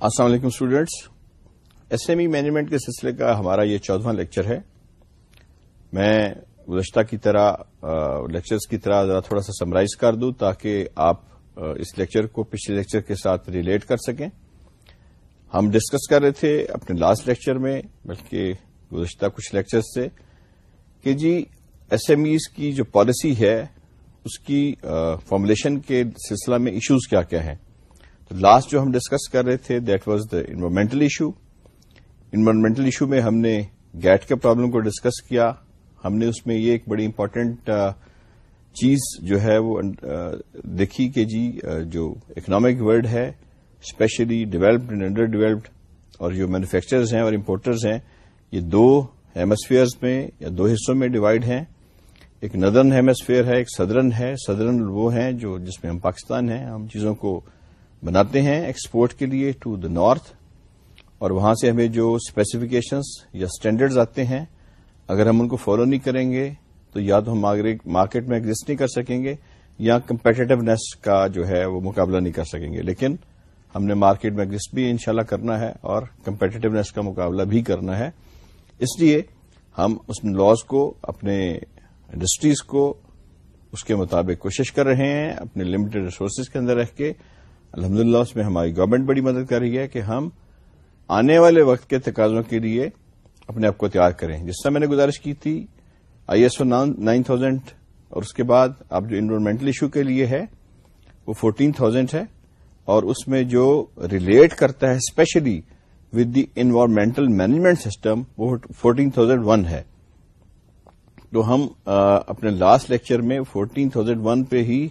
السلام علیکم students S M E management کے سلسلے کا ہمارا یہ چودواں لیکچر ہے۔ میں گزشتہ کی طرح لیکچرز کی طرح ذرا تھوڑا سا سمرائز کر دوں تاکہ آپ اس لیکچر کو پچھلے لیکچر کے ساتھ ریلیٹ کر سکیں۔ ہم ڈسکس کر رہے تھے اپنے لاسٹ لیکچر میں، بلکہ گزشتہ کچھ لیکچر سے، کہ جی ایس ایم ایز کی جو پالیسی ہے، اس کی فارمولیشن کے سلسلہ میں ایشوز کیا کیا ہیں۔ تو لاسٹ جو ہم ڈسکس کر رہے تھے that was the environmental issue environmental issue میں ہم نے گیٹ کے پرابلم کو ڈسکس کیا. ہم نے اس میں یہ ایک بڑی امپورٹنٹ چیز جو ہے وہ دیکھی کہ جی جو اکنامک ورلڈ ہے specially developed and under developed اور جو مینوفیکچررز ہیں اور امپورٹرز ہیں، یہ دو ہیمسفیئرز میں یا دو حصوں میں ڈیوائڈ ہیں. ایک ندرن ہیمسفیئر ہے، ایک سدرن ہے. سدرن وہ ہیں جو، جس میں ہم پاکستان ہیں، ہم چیزوں کو بناتے ہیں ایکسپورٹ کے لیے ٹو دا نارتھ اور وہاں سے ہمیں جو اسپیسیفکیشنس یا اسٹینڈرڈز آتے ہیں، اگر ہم ان کو فالو نہیں کریں گے تو یا تو ہم مارکیٹ میں ایگزٹ نہیں کر سکیں گے یا کمپیٹیونیس کا جو ہے وہ مقابلہ نہیں کر سکیں گے۔ لیکن ہم نے مارکیٹ میں ایگزٹ بھی انشاءاللہ کرنا ہے اور کمپیٹیونیس کا مقابلہ بھی کرنا ہے۔ اس لیے ہم اس لاز کو، اپنے انڈسٹریز کو اس کے مطابق کوشش کر رہے ہیں، اپنے لمیٹڈ ریسورسز کے اندر رہ کے الحمدللہ اس میں ہماری گورنمنٹ بڑی مدد کر رہی ہے کہ ہم آنے والے وقت کے تقاضوں کے لیے اپنے آپ کو تیار کریں۔ جس سے میں نے گزارش کی تھی I S O nine thousand اور اس کے بعد اب جو انوائرمنٹل ایشو کے لیے ہے، وہ فورٹین تھاؤزینڈ ہے اور اس میں جو ریلیٹ کرتا ہے especially with the environmental management system وہ فورٹین تھاؤزینڈ ون ہے۔ تو ہم اپنے لاسٹ لیکچر میں فورٹین تھاؤزینڈ ون پہ ہی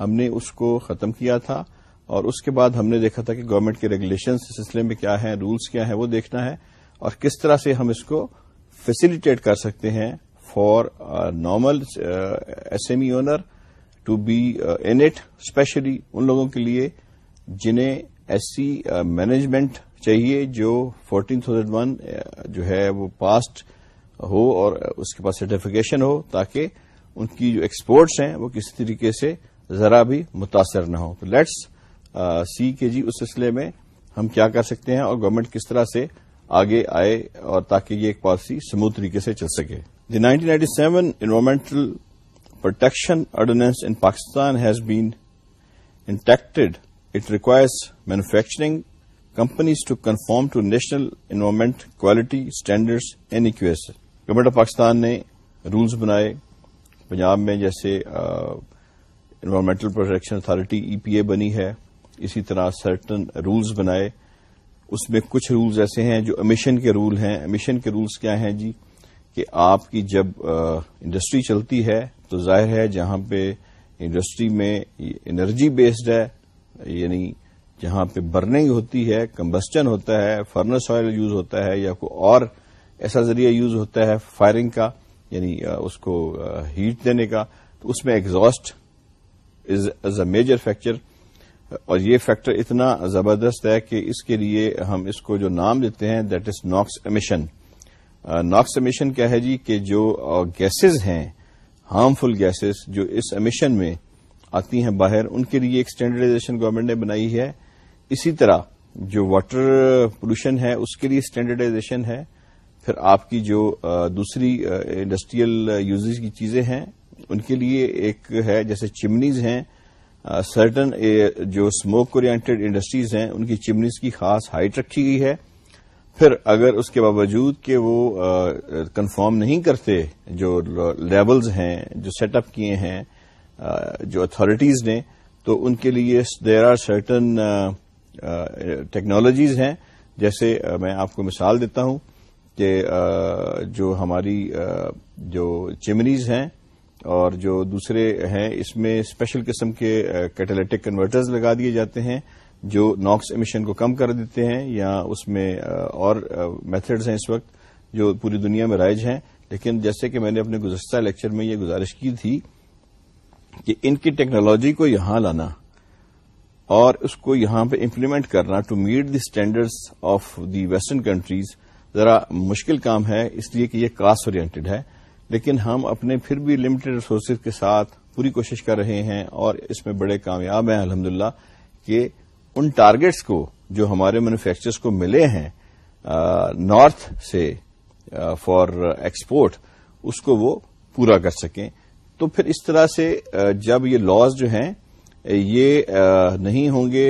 ہم نے اس کو ختم کیا تھا۔ اور اس کے بعد ہم نے دیکھا تھا کہ گورنمنٹ کے ریگولیشن سلسلے میں کیا ہے رولس کیا ہیں، وہ دیکھنا ہے اور کس طرح سے ہم اس کو فیسیلیٹیٹ کر سکتے ہیں for normal S M E owner to be in it especially ان لوگوں کے لیے جنہیں ایسی مینجمنٹ uh, چاہیے جو فورٹین تھاؤزینڈ ون جو ہے وہ پاسٹ ہو اور اس کے پاس سرٹیفکیشن ہو تاکہ ان کی جو ایکسپورٹس ہیں وہ کسی طریقے سے ذرا بھی متاثر نہ ہو تو لیٹس سی کے جی اس سلسلے میں ہم کیا کر سکتے ہیں اور گورنمنٹ کس طرح سے آگے آئے اور تاکہ یہ ایک پالیسی سموتھ طریقے سے چل سکے۔ The nineteen ninety seven environmental protection ordinance in Pakistan has been enacted it requires manufacturing companies to conform to national environment quality standards N E Q S government of Pakistan نے rules بنائے۔ پنجاب میں جیسے environmental protection authority E P A بنی ہے۔ اسی طرح certain rules بنائے۔ اس میں کچھ رولز ایسے ہیں جو امیشن کے رول ہیں۔ امیشن کے رولز کیا ہیں جی؟ کہ آپ کی جب انڈسٹری چلتی ہے تو ظاہر ہے جہاں پہ انڈسٹری میں انرجی بیسڈ ہے یعنی جہاں پہ برننگ ہوتی ہے کمبسٹن ہوتا ہے فرنس آئل یوز ہوتا ہے یا کوئی اور ایسا ذریعہ یوز ہوتا ہے فائرنگ کا یعنی اس کو ہیٹ دینے کا۔ تو اس میں ایگزاسٹ از اے میجر فیکچر اور یہ فیکٹر اتنا زبردست ہے کہ اس کے لیے ہم اس کو جو نام دیتے ہیں that is NOx emission NOx emission کیا ہے جی کہ جو uh, گیسز ہیں ہارمفل گیسز جو اس امیشن میں آتی ہیں باہر، ان کے لیے ایک اسٹینڈرڈائزیشن گورنمنٹ نے بنائی ہے. اسی طرح جو واٹر پولوشن ہے، اس کے لیے اسٹینڈرڈائزیشن ہے. پھر آپ کی جو uh, دوسری uh, انڈسٹریل یوزز کی چیزیں ہیں، ان کے لیے ایک ہے جیسے چمنیز ہیں سرٹن جو اسموک اورینٹیڈ انڈسٹریز ہیں، ان کی چمنیز کی خاص ہائٹ رکھی گئی ہے۔ پھر اگر اس کے باوجود کہ وہ کنفارم نہیں کرتے، جو لیولز ہیں، جو سیٹ اپ کیے ہیں جو اتارٹیز نے، تو ان کے لیے دیر آر سرٹن ٹیکنالوجیز ہیں۔ جیسے میں آپ کو مثال دیتا ہوں کہ جو ہماری جو چمنیز ہیں اور جو دوسرے ہیں، اس میں اسپیشل قسم کے کیٹالیٹک کنورٹرز لگا دیے جاتے ہیں، جو ناکس امیشن کو کم کر دیتے ہیں، یا اس میں اور میتھڈز ہیں اس وقت جو پوری دنیا میں رائج ہیں۔ لیکن جیسے کہ میں نے اپنے گزشتہ لیکچر میں یہ گزارش کی تھی کہ ان کی ٹیکنالوجی کو یہاں لانا اور اس کو یہاں پہ امپلیمنٹ کرنا to meet the standards of the western countries ذرا مشکل کام ہے، اس لیے کہ یہ کاسٹ اورینٹڈ ہے۔ لیکن ہم اپنے پھر بھی لمیٹڈ ریسورسز کے ساتھ پوری کوشش کر رہے ہیں اور اس میں بڑے کامیاب ہیں الحمد کہ ان ٹارگیٹس کو جو ہمارے مینوفیکچرز کو ملے ہیں نارتھ سے فار ایکسپورٹ اس کو وہ پورا کر سکیں۔ تو پھر اس طرح سے جب یہ لاز جو ہیں، یہ نہیں ہوں گے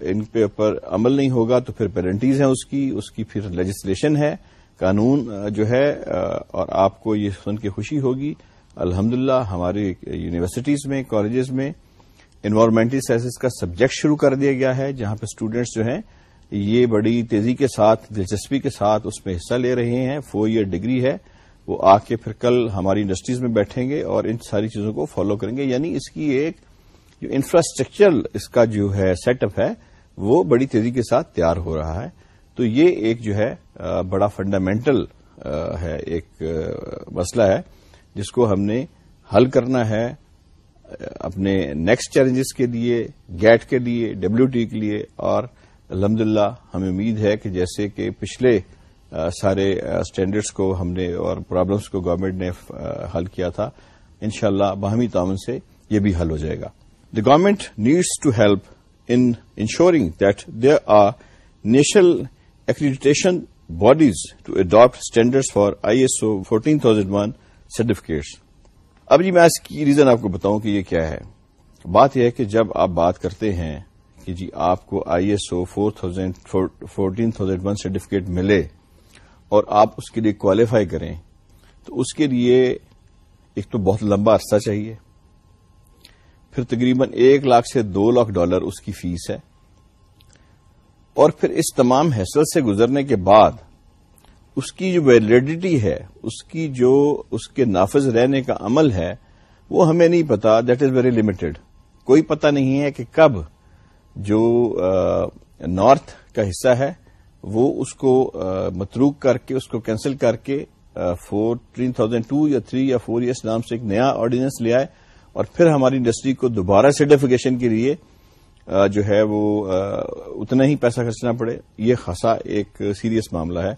ان پہ اوپر عمل نہیں ہوگا تو پھر پیرنٹیز ہیں اس کی اس کی پھر لیجسلیشن ہے۔ قانون جو ہے اور آپ کو یہ سن کے خوشی ہوگی۔ الحمدللہ ہماری یونیورسٹیز میں، کالجز میں انوائرمنٹل سائنسز کا سبجیکٹ شروع کر دیا گیا ہے، جہاں پہ اسٹوڈینٹس جو ہیں، یہ بڑی تیزی کے ساتھ، دلچسپی کے ساتھ اس میں حصہ لے رہے ہیں۔ فور ایئر ڈگری ہے۔ وہ آ کے پھر کل ہماری انڈسٹریز میں بیٹھیں گے اور ان ساری چیزوں کو فالو کریں گے۔ یعنی اس کی ایک جو انفراسٹرکچر اس کا جو ہے سیٹ اپ ہے، وہ بڑی تیزی کے ساتھ تیار ہو رہا ہے۔ تو یہ ایک جو ہے بڑا فنڈامنٹل ہے، ایک مسئلہ ہے، جس کو ہم نے حل کرنا ہے اپنے نیکسٹ چیلنجز کے لیے گیٹ کے لیے ڈبلو ٹی کے لیے، اور الحمد ہمیں امید ہے کہ جیسے کہ پچھلے سارے اسٹینڈرڈس کو ہم نے اور پرابلمس کو گورنمنٹ نے حل کیا تھا، انشاءاللہ اللہ باہمی تعاون سے یہ بھی حل ہو جائے گا۔ The government needs to help in ensuring that there are national accreditation bodies to adopt standard for I S O fourteen thousand one certificates اب جی میں اس کی ریزن آپ کو بتاؤں کہ یہ کیا ہے۔ بات یہ ہے کہ جب آپ بات کرتے ہیں کہ جی آپ کو I S O four thousand fourteen thousand one certificate ملے اور آپ اس کے لیے کوالیفائی کریں، تو اس کے لیے ایک تو بہت لمبا عرصہ چاہیے۔ پھر تقریباً ایک لاکھ سے دو لاکھ ڈالر اس کی فیس ہے۔ اور پھر اس تمام حیثیت سے گزرنے کے بعد اس کی جو ویلڈیٹی ہے، اس کی جو اس کے نافذ رہنے کا عمل ہے، وہ ہمیں نہیں پتا دیٹ از ویری لمیٹڈ کوئی پتا نہیں ہے کہ کب جو نارتھ کا حصہ ہے، وہ اس کو متروک کر کے، اس کو کینسل کر کے فور تھری تھاؤزینڈ ٹو یا تھری یا فور ایئرس نام سے ایک نیا آرڈیننس لے آئے اور پھر ہماری انڈسٹری کو دوبارہ سرٹیفکیشن کے لیے جو ہے وہ اتنا ہی پیسہ خرچنا پڑے، یہ خاصا ایک سیریس معاملہ ہے۔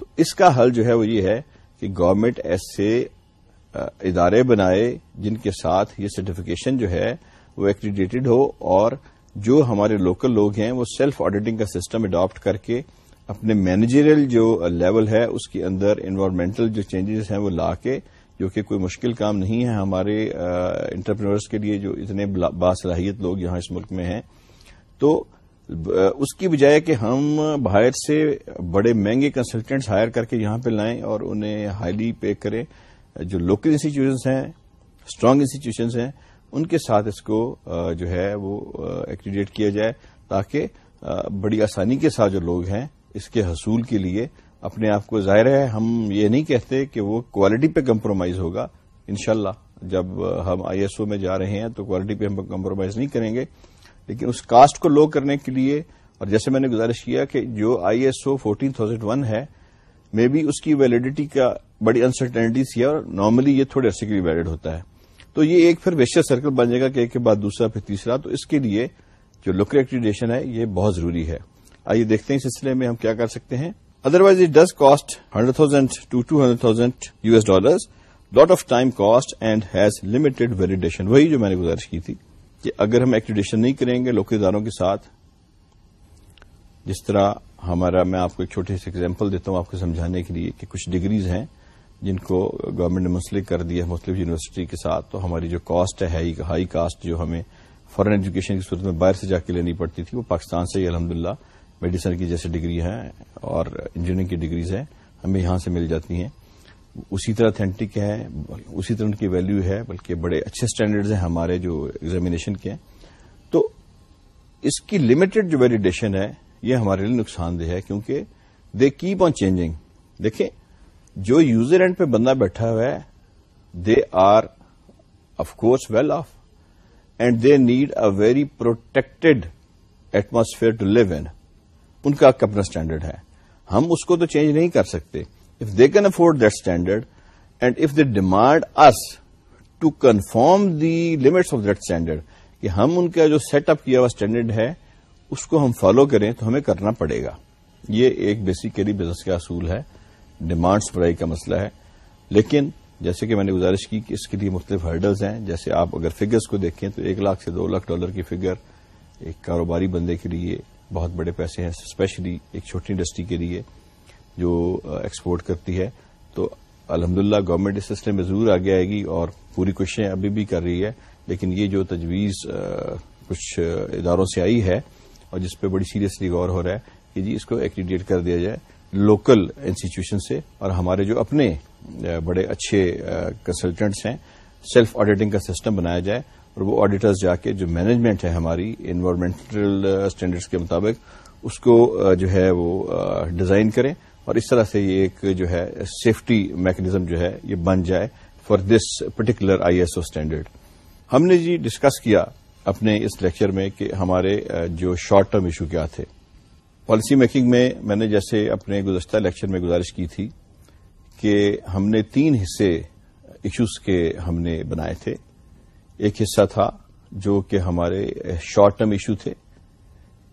تو اس کا حل جو ہے وہ یہ ہے کہ گورنمنٹ ایسے ادارے بنائے جن کے ساتھ یہ سرٹیفکیشن جو ہے وہ ایکریڈیٹڈ ہو اور جو ہمارے لوکل لوگ ہیں وہ سیلف آڈیٹنگ کا سسٹم اڈاپٹ کر کے اپنے مینیجریل جو لیول ہے، اس کے اندر انوائرمنٹل جو چینجز ہیں وہ لا کے جو کہ کوئی مشکل کام نہیں ہے، ہمارے انٹرپرینورس کے لیے جو اتنے باصلاحیت لوگ یہاں اس ملک میں ہیں۔ تو اس کی بجائے کہ ہم باہر سے بڑے مہنگے کنسلٹنٹس ہائر کر کے یہاں پہ لائیں اور انہیں ہائیلی پے کریں۔ جو لوکل انسٹیٹیوشنس ہیں اسٹرانگ انسٹیٹیوشنس ہیں، ان کے ساتھ اس کو جو ہے وہ ایکریڈیٹ کیا جائے تاکہ بڑی آسانی کے ساتھ جو لوگ ہیں، اس کے حصول کے لیے اپنے آپ کو ظاہر ہے، ہم یہ نہیں کہتے کہ وہ کوالٹی پہ کمپرومائز ہوگا۔ انشاءاللہ، جب ہم آئی ایس او میں جا رہے ہیں تو کوالٹی پہ ہم کمپرومائز نہیں کریں گے۔ لیکن اس کاسٹ کو لو کرنے کے لیے، اور جیسے میں نے گزارش کیا کہ جو I S O fourteen thousand one ہے مے بی اس کی ویلڈیٹی کا بڑی انسرٹینٹیز ہے اور نارملی یہ تھوڑے عرصے کے لیے ویلڈ ہوتا ہے۔ تو یہ ایک پھر ویشر سرکل بن جائے گا کہ ایک کے بعد دوسرا، پھر تیسرا۔ تو اس کے لیے جو لوکل ایکٹیڈیشن ہے، یہ بہت ضروری ہے۔ آئیے دیکھتے ہیں اس سلسلے میں ہم کیا کر سکتے ہیں۔ Otherwise it does cost hundred thousand to two hundred thousand U S dollars lot of time cost and has limited validation وہی جو میں نے گزارش کی تھی کہ اگر ہم ایکٹیڈیشن نہیں کریں گے لوکل اداروں کے ساتھ جس طرح ہمارا میں آپ کو ایک چھوٹی سی ایگزامپل دیتا ہوں آپ کو سمجھانے کے لیے کہ کچھ ڈگریز ہیں جن کو گورنمنٹ نے منسلک کر دیا مختلف یونیورسٹی کے ساتھ تو ہماری جو کاسٹ ہے ہائی کاسٹ جو ہمیں فارن ایجوکیشن کی صورت میں باہر سے جا کے لینی پڑتی تھی وہ پاکستان سے ہی الحمد للہ میڈیسن کی جیسے ڈگری ہیں اور انجینئرنگ کی ڈگریز ہیں، ہمیں یہاں سے مل جاتی ہیں۔ اسی طرح اتھینٹک ہے، اسی طرح ان کی ویلو ہے، بلکہ بڑے اچھے اسٹینڈرڈز ہیں ہمارے جو ایگزامینیشن کے۔ ہیں تو اس کی لمیٹڈ جو ویلیڈیشن ہے، یہ ہمارے لیے نقصان دہ ہے، کیونکہ دے کیپ آن چینجنگ دیکھیں، جو یوزر اینڈ پہ بندہ بیٹھا ہوا ہے they are of course well off and they need a very protected atmosphere to live in ان کا اپنا اسٹینڈرڈ ہے۔ ہم اس کو تو چینج نہیں کر سکتے۔ If they can afford that standard and if they demand is to conform the limits of that standard کہ ہم ان کا جو سیٹ اپ کیا ہوا اسٹینڈرڈ ہے، اس کو ہم فالو کریں تو ہمیں کرنا پڑے گا۔ یہ ایک بیسیکلی بزنس کا اصول ہے۔ ڈیمانڈ سپلائی کا مسئلہ ہے۔ لیکن جیسے کہ میں نے گزارش کی کہ اس کے لیے مختلف ہرڈلز ہیں۔ جیسے آپ اگر فگرز کو دیکھیں تو ایک لاکھ سے دو لاکھ ڈالر کی فگر ایک کاروباری بندے کے لیے بہت بڑے پیسے ہیں اسپیشلی ایک چھوٹی انڈسٹری کے لیے جو ایکسپورٹ کرتی ہے۔ تو الحمدللہ گورنمنٹ اس سلسلے میں ضرور آگے آئے گی اور پوری کوششیں ابھی بھی کر رہی ہے۔ لیکن یہ جو تجویز کچھ اداروں سے آئی ہے اور جس پہ بڑی سیریسلی غور ہو رہا ہے کہ جی اس کو ایکریڈیٹ کر دیا جائے لوکل انسٹیٹیوشن سے۔ اور ہمارے جو اپنے بڑے اچھے کنسلٹنٹس ہیں سیلف آڈیٹنگ کا سسٹم بنایا جائے۔ اور وہ آڈیٹرز جا کے جو مینجمنٹ ہے ہماری انوائرمنٹل اسٹینڈرڈس uh, کے مطابق، اس کو uh, جو ہے وہ uh, ڈیزائن کریں اور اس طرح سے یہ ایک جو ہے سیفٹی میکنزم جو ہے یہ بن جائے for this particular I S O standard ہم نے جی ڈسکس کیا اپنے اس لیکچر میں کہ ہمارے جو شارٹ ٹرم ایشو کیا تھے۔ پالیسی میکنگ میں میں نے جیسے اپنے گزشتہ لیکچر میں گزارش کی تھی کہ ہم نے تین حصے ایشوز کے ہم نے بنائے تھے۔ ایک حصہ تھا جو کہ ہمارے شارٹ ٹرم ایشو تھے،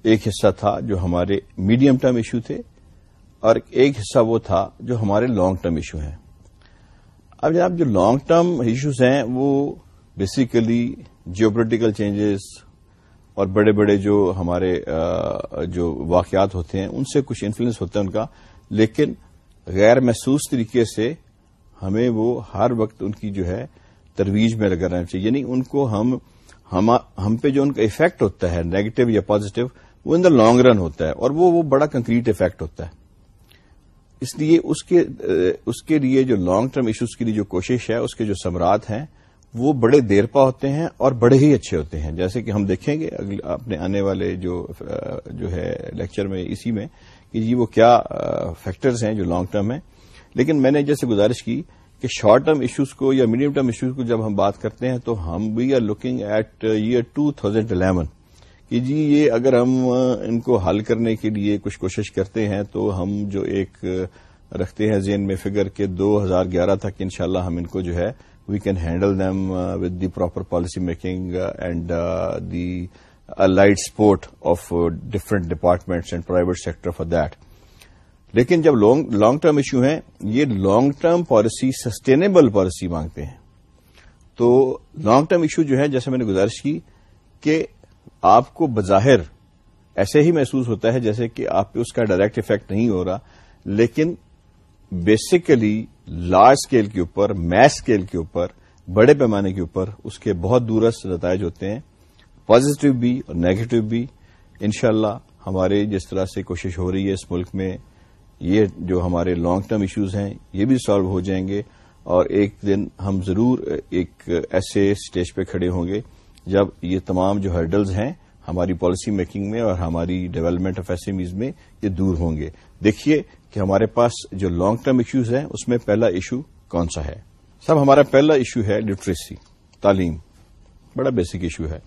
ایک حصہ تھا جو ہمارے میڈیم ٹرم ایشو تھے، اور ایک حصہ وہ تھا جو ہمارے لانگ ٹرم ایشو ہیں۔ اب جناب جو لانگ ٹرم ایشوز ہیں، وہ بیسیکلی جیو پولیٹیکل چینجز اور بڑے بڑے جو ہمارے جو واقعات ہوتے ہیں، ان سے کچھ انفلوئنس ہوتا ہے ان کا۔ لیکن غیر محسوس طریقے سے ہمیں وہ ہر وقت ان کی جو ہے ترویج میں لگا رہنا چاہیے۔ یعنی ان کو ہم ہم پہ جو ان کا افیکٹ ہوتا ہے نیگیٹو یا پازیٹو وہ ان دا لانگ رن ہوتا ہے اور وہ وہ بڑا کنکریٹ افیکٹ ہوتا ہے۔ اس لیے اس کے اس کے لیے جو لانگ ٹرم ایشوز کے لیے جو کوشش ہے، اس کے جو سمراٹ ہیں، وہ بڑے دیر پا ہوتے ہیں اور بڑے ہی اچھے ہوتے ہیں۔ جیسے کہ ہم دیکھیں گے اپنے آنے والے جو جو ہے لیکچر میں اسی میں کہ جی وہ کیا فیکٹرز ہیں جو لانگ ٹرم ہیں۔ لیکن میں نے جیسے گزارش کی کہ شارٹ ٹرم ایشوز کو یا میڈیم ٹرم ایشوز کو جب ہم بات کرتے ہیں تو ہم we are looking at year two thousand eleven کہ جی یہ اگر ہم ان کو حل کرنے کے لیے کچھ کوشش کرتے ہیں تو ہم جو ایک رکھتے ہیں ذہن میں فگر کے دو ہزار گیارہ تک انشاءاللہ ہم ان کو جو ہے we can handle them with the proper policy making and the light support of different departments and private sector for that لیکن جب لانگ ٹرم ایشو ہیں، یہ long term policy sustainable policy مانگتے ہیں۔ تو لانگ ٹرم ایشو جو ہے، جیسے میں نے گزارش کی کہ آپ کو بظاہر ایسے ہی محسوس ہوتا ہے جیسے کہ آپ پہ اس کا ڈائریکٹ افیکٹ نہیں ہو رہا، لیکن بیسیکلی لارج اسکیل کے اوپر میس اسکیل کے اوپر، بڑے پیمانے کے اوپر اس کے بہت دورست نتائج ہوتے ہیں۔ پازیٹو بھی اور نیگیٹو بھی۔ انشاءاللہ ہمارے جس طرح سے کوشش ہو رہی ہے اس ملک میں یہ جو ہمارے لانگ ٹرم ایشوز ہیں، یہ بھی سالو ہو جائیں گے اور ایک دن ہم ضرور ایک ایسے اسٹیج پہ کھڑے ہوں گے جب یہ تمام جو ہرڈلز ہیں ہماری پالیسی میکنگ میں اور ہماری ڈیولپمنٹ آف ایسیمیز میں یہ دور ہوں گے۔ دیکھیے کہ ہمارے پاس جو لانگ ٹرم ایشوز ہیں، اس میں پہلا ایشو کون سا ہے؟ سب ہمارا پہلا ایشو ہے لٹریسی تعلیم۔ بڑا بیسک ایشو ہے۔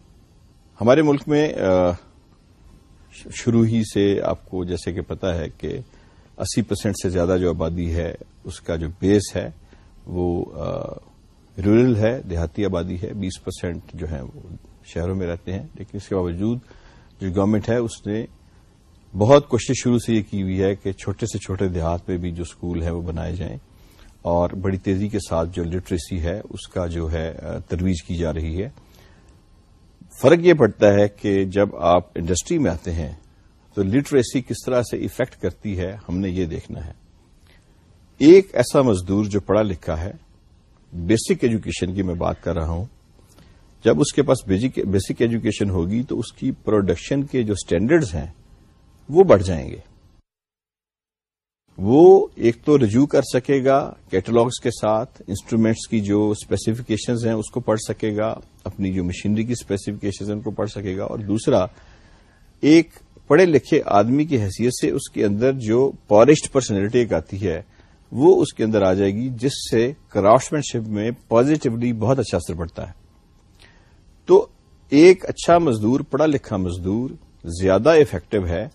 ہمارے ملک میں شروع ہی سے آپ کو جیسے کہ پتا ہے کہ اسی پرسینٹ سے زیادہ جو آبادی ہے، اس کا جو بیس ہے، وہ رورل ہے، دیہاتی آبادی ہے۔ بیس پرسینٹ جو ہے وہ شہروں میں رہتے ہیں۔ لیکن اس کے باوجود جو گورنمنٹ ہے، اس نے بہت کوشش شروع سے یہ کی ہوئی ہے کہ چھوٹے سے چھوٹے دیہات میں بھی جو اسکول ہے وہ بنائے جائیں۔ اور بڑی تیزی کے ساتھ جو لٹریسی ہے، اس کا جو ہے ترویج کی جا رہی ہے۔ فرق یہ پڑتا ہے کہ جب آپ انڈسٹری میں آتے ہیں تو لٹریسی کس طرح سے افیکٹ کرتی ہے، ہم نے یہ دیکھنا ہے۔ ایک ایسا مزدور جو پڑھا لکھا ہے بیسک ایجوکیشن کی میں بات کر رہا ہوں۔ جب اس کے پاس بیسک ایجوکیشن ہوگی تو اس کی پروڈکشن کے جو سٹینڈرڈز ہیں، وہ بڑھ جائیں گے۔ وہ ایک تو رجوع کر سکے گا کیٹلاگس کے ساتھ انسٹرومینٹس کی جو اسپیسیفکیشنز ہیں، اس کو پڑھ سکے گا، اپنی جو مشینری کی اسپیسیفکیشن ان کو پڑھ سکے گا۔ اور دوسرا، ایک پڑھے لکھے آدمی کی حیثیت سے اس کے اندر جو پالسڈ پرسنالٹی ایک آتی ہے، وہ اس کے اندر آ جائے گی، جس سے کرافٹ شپ میں پازیٹیولی بہت اچھا اثر پڑتا ہے۔ تو ایک اچھا مزدور، پڑھا لکھا مزدور زیادہ افیکٹو ہے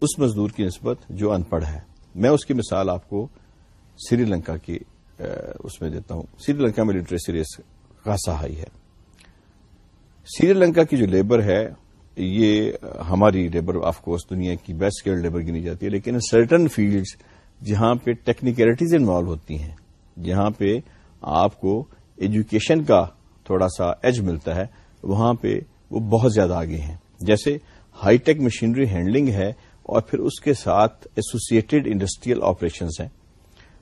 اس مزدور کی نسبت جو ان پڑھ ہے۔ میں اس کی مثال آپ کو سری لنکا کی اس میں دیتا ہوں۔ سری لنکا میں لٹریسی ریس خاصا ہائی ہے۔ سری لنکا کی جو لیبر ہے یہ ہماری لیبر آف کورس دنیا کی بیسٹ اسکل لیبر گنی جاتی ہے، لیکن سرٹن فیلڈز جہاں پہ ٹیکنیکلٹیز انوالو ہوتی ہیں، جہاں پہ آپ کو ایجوکیشن کا تھوڑا سا ایج ملتا ہے، وہاں پہ وہ بہت زیادہ آگے ہیں۔ جیسے ہائی ٹیک مشینری ہینڈلنگ ہے اور پھر اس کے ساتھ ایسوسیٹڈ انڈسٹریل آپریشنز ہیں۔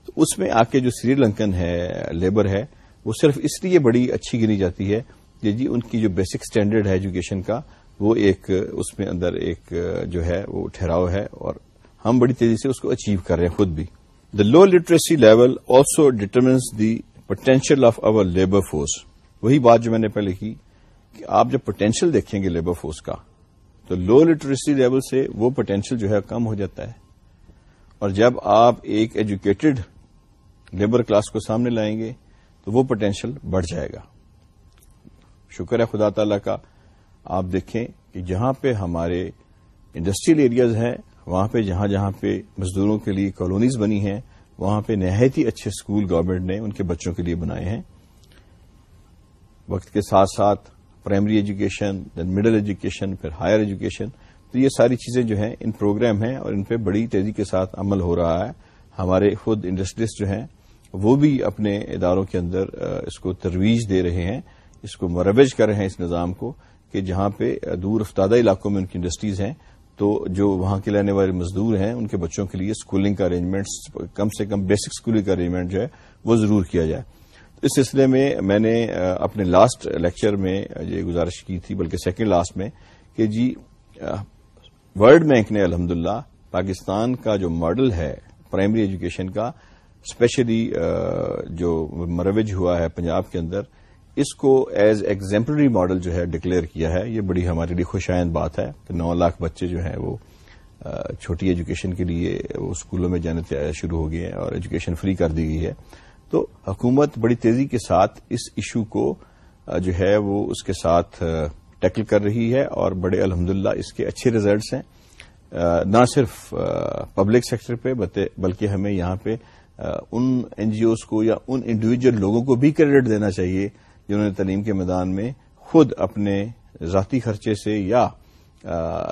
تو اس میں آ کے جو سری لنکن ہے، لیبر ہے، وہ صرف اس لیے بڑی اچھی گنی جاتی ہے کہ جی ان کی جو بیسک اسٹینڈرڈ ہے ایجوکیشن کا وہ ایک، اس میں اندر ایک، جو ہے، وہ ٹھہراؤ ہے اور ہم بڑی تیزی سے اس کو اچیو کر رہے ہیں خود بھی۔ The low literacy level also determines the potential of our labour force وہی بات جو میں نے پہلے کی کہ آپ جب پوٹینشیل دیکھیں گے لیبر فورس کا، تو لو لٹریسی لیول سے وہ پوٹینشیل جو ہے کم ہو جاتا ہے۔ اور جب آپ ایک ایجوکیٹڈ لیبر کلاس کو سامنے لائیں گے، تو وہ پوٹینشیل بڑھ جائے گا۔ شکر ہے خدا تعالی کا آپ دیکھیں کہ جہاں پہ ہمارے انڈسٹریل ایریاز ہیں، وہاں پہ جہاں جہاں پہ مزدوروں کے لیے کالونیز بنی ہیں، وہاں پہ نہایت ہی اچھے اسکول گورنمنٹ نے ان کے بچوں کے لیے بنائے ہیں۔ وقت کے ساتھ ساتھ primary education then middle education پھر ہائر ایجوکیشن تو یہ ساری چیزیں جو ہیں، ان پروگرام ہیں اور ان پہ بڑی تیزی کے ساتھ عمل ہو رہا ہے۔ ہمارے خود انڈسٹریز جو ہیں، وہ بھی اپنے اداروں کے اندر اس کو ترویج دے رہے ہیں، اس کو مروج کر رہے ہیں اس نظام کو۔ کہ جہاں پہ دور افتادہ علاقوں میں ان کی انڈسٹریز ہیں، تو جو وہاں کے رہنے والے مزدور ہیں، ان کے بچوں کے لیے اسکولنگ کا ارینجمنٹ کم سے کم بیسک اسکولنگ کا ارینجمنٹ جو ہے، وہ ضرور کیا جائے۔ اس سلسلے میں میں نے اپنے لاسٹ لیکچر میں یہ گزارش کی تھی، بلکہ سیکنڈ لاسٹ میں، کہ جی ورلڈ بینک نے الحمد پاکستان کا جو ماڈل ہے پرائمری ایجوکیشن کا اسپیشلی جو مروج ہوا ہے پنجاب کے اندر اس کو ایز ایگزامپلری ماڈل جو ہے ڈکلیئر کیا ہے، یہ بڑی ہمارے لیے خوش آئند بات ہے کہ نو لاکھ بچے جو ہیں وہ چھوٹی ایجوکیشن کے لیے وہ اسکولوں میں جانے شروع ہو گئے ہیں اور ایجوکیشن فری کر دی گئی ہے۔ تو حکومت بڑی تیزی کے ساتھ اس ایشو کو جو ہے وہ اس کے ساتھ ٹیکل کر رہی ہے اور بڑے الحمد اس کے اچھے ریزلٹس ہیں۔ نہ صرف پبلک سیکٹر پہ بلکہ ہمیں یہاں پہ ان این جی اوز کو یا ان انڈیویجل لوگوں کو بھی کریڈٹ دینا چاہیے۔ جنہوں نے تعلیم کے میدان میں خود اپنے ذاتی خرچے سے یا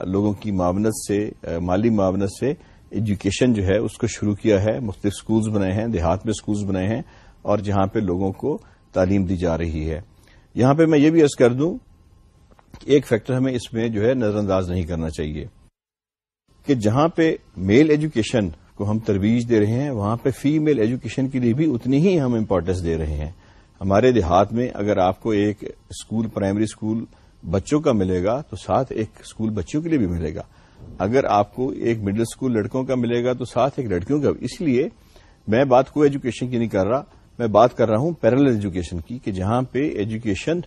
لوگوں کی معاونت سے مالی معاونت سے ایجوکیشن جو ہے، اس کو شروع کیا ہے۔ مختلف اسکولز بنائے ہیں، دیہات میں اسکولز بنائے ہیں اور جہاں پہ لوگوں کو تعلیم دی جا رہی ہے۔ یہاں پہ میں یہ بھی عرض کر دوں کہ ایک فیکٹر ہمیں اس میں جو ہے نظر انداز نہیں کرنا چاہیے کہ جہاں پہ میل ایجوکیشن کو ہم ترویج دے رہے ہیں، وہاں پہ فی میل ایجوکیشن کے لیے بھی اتنی ہی ہم امپورٹینس دے رہے ہیں۔ ہمارے دیہات میں اگر آپ کو ایک اسکول، پرائمری اسکول بچوں کا ملے گا تو ساتھ ایک اسکول بچوں کے لیے بھی ملے گا۔ اگر آپ کو ایک مڈل اسکول لڑکوں کا ملے گا تو ساتھ ایک لڑکیوں کا۔ اس لیے میں بات کو ایجوکیشن کی نہیں کر رہا، میں بات کر رہا ہوں پیرل ایجوکیشن کی کہ جہاں پہ ایجوکیشن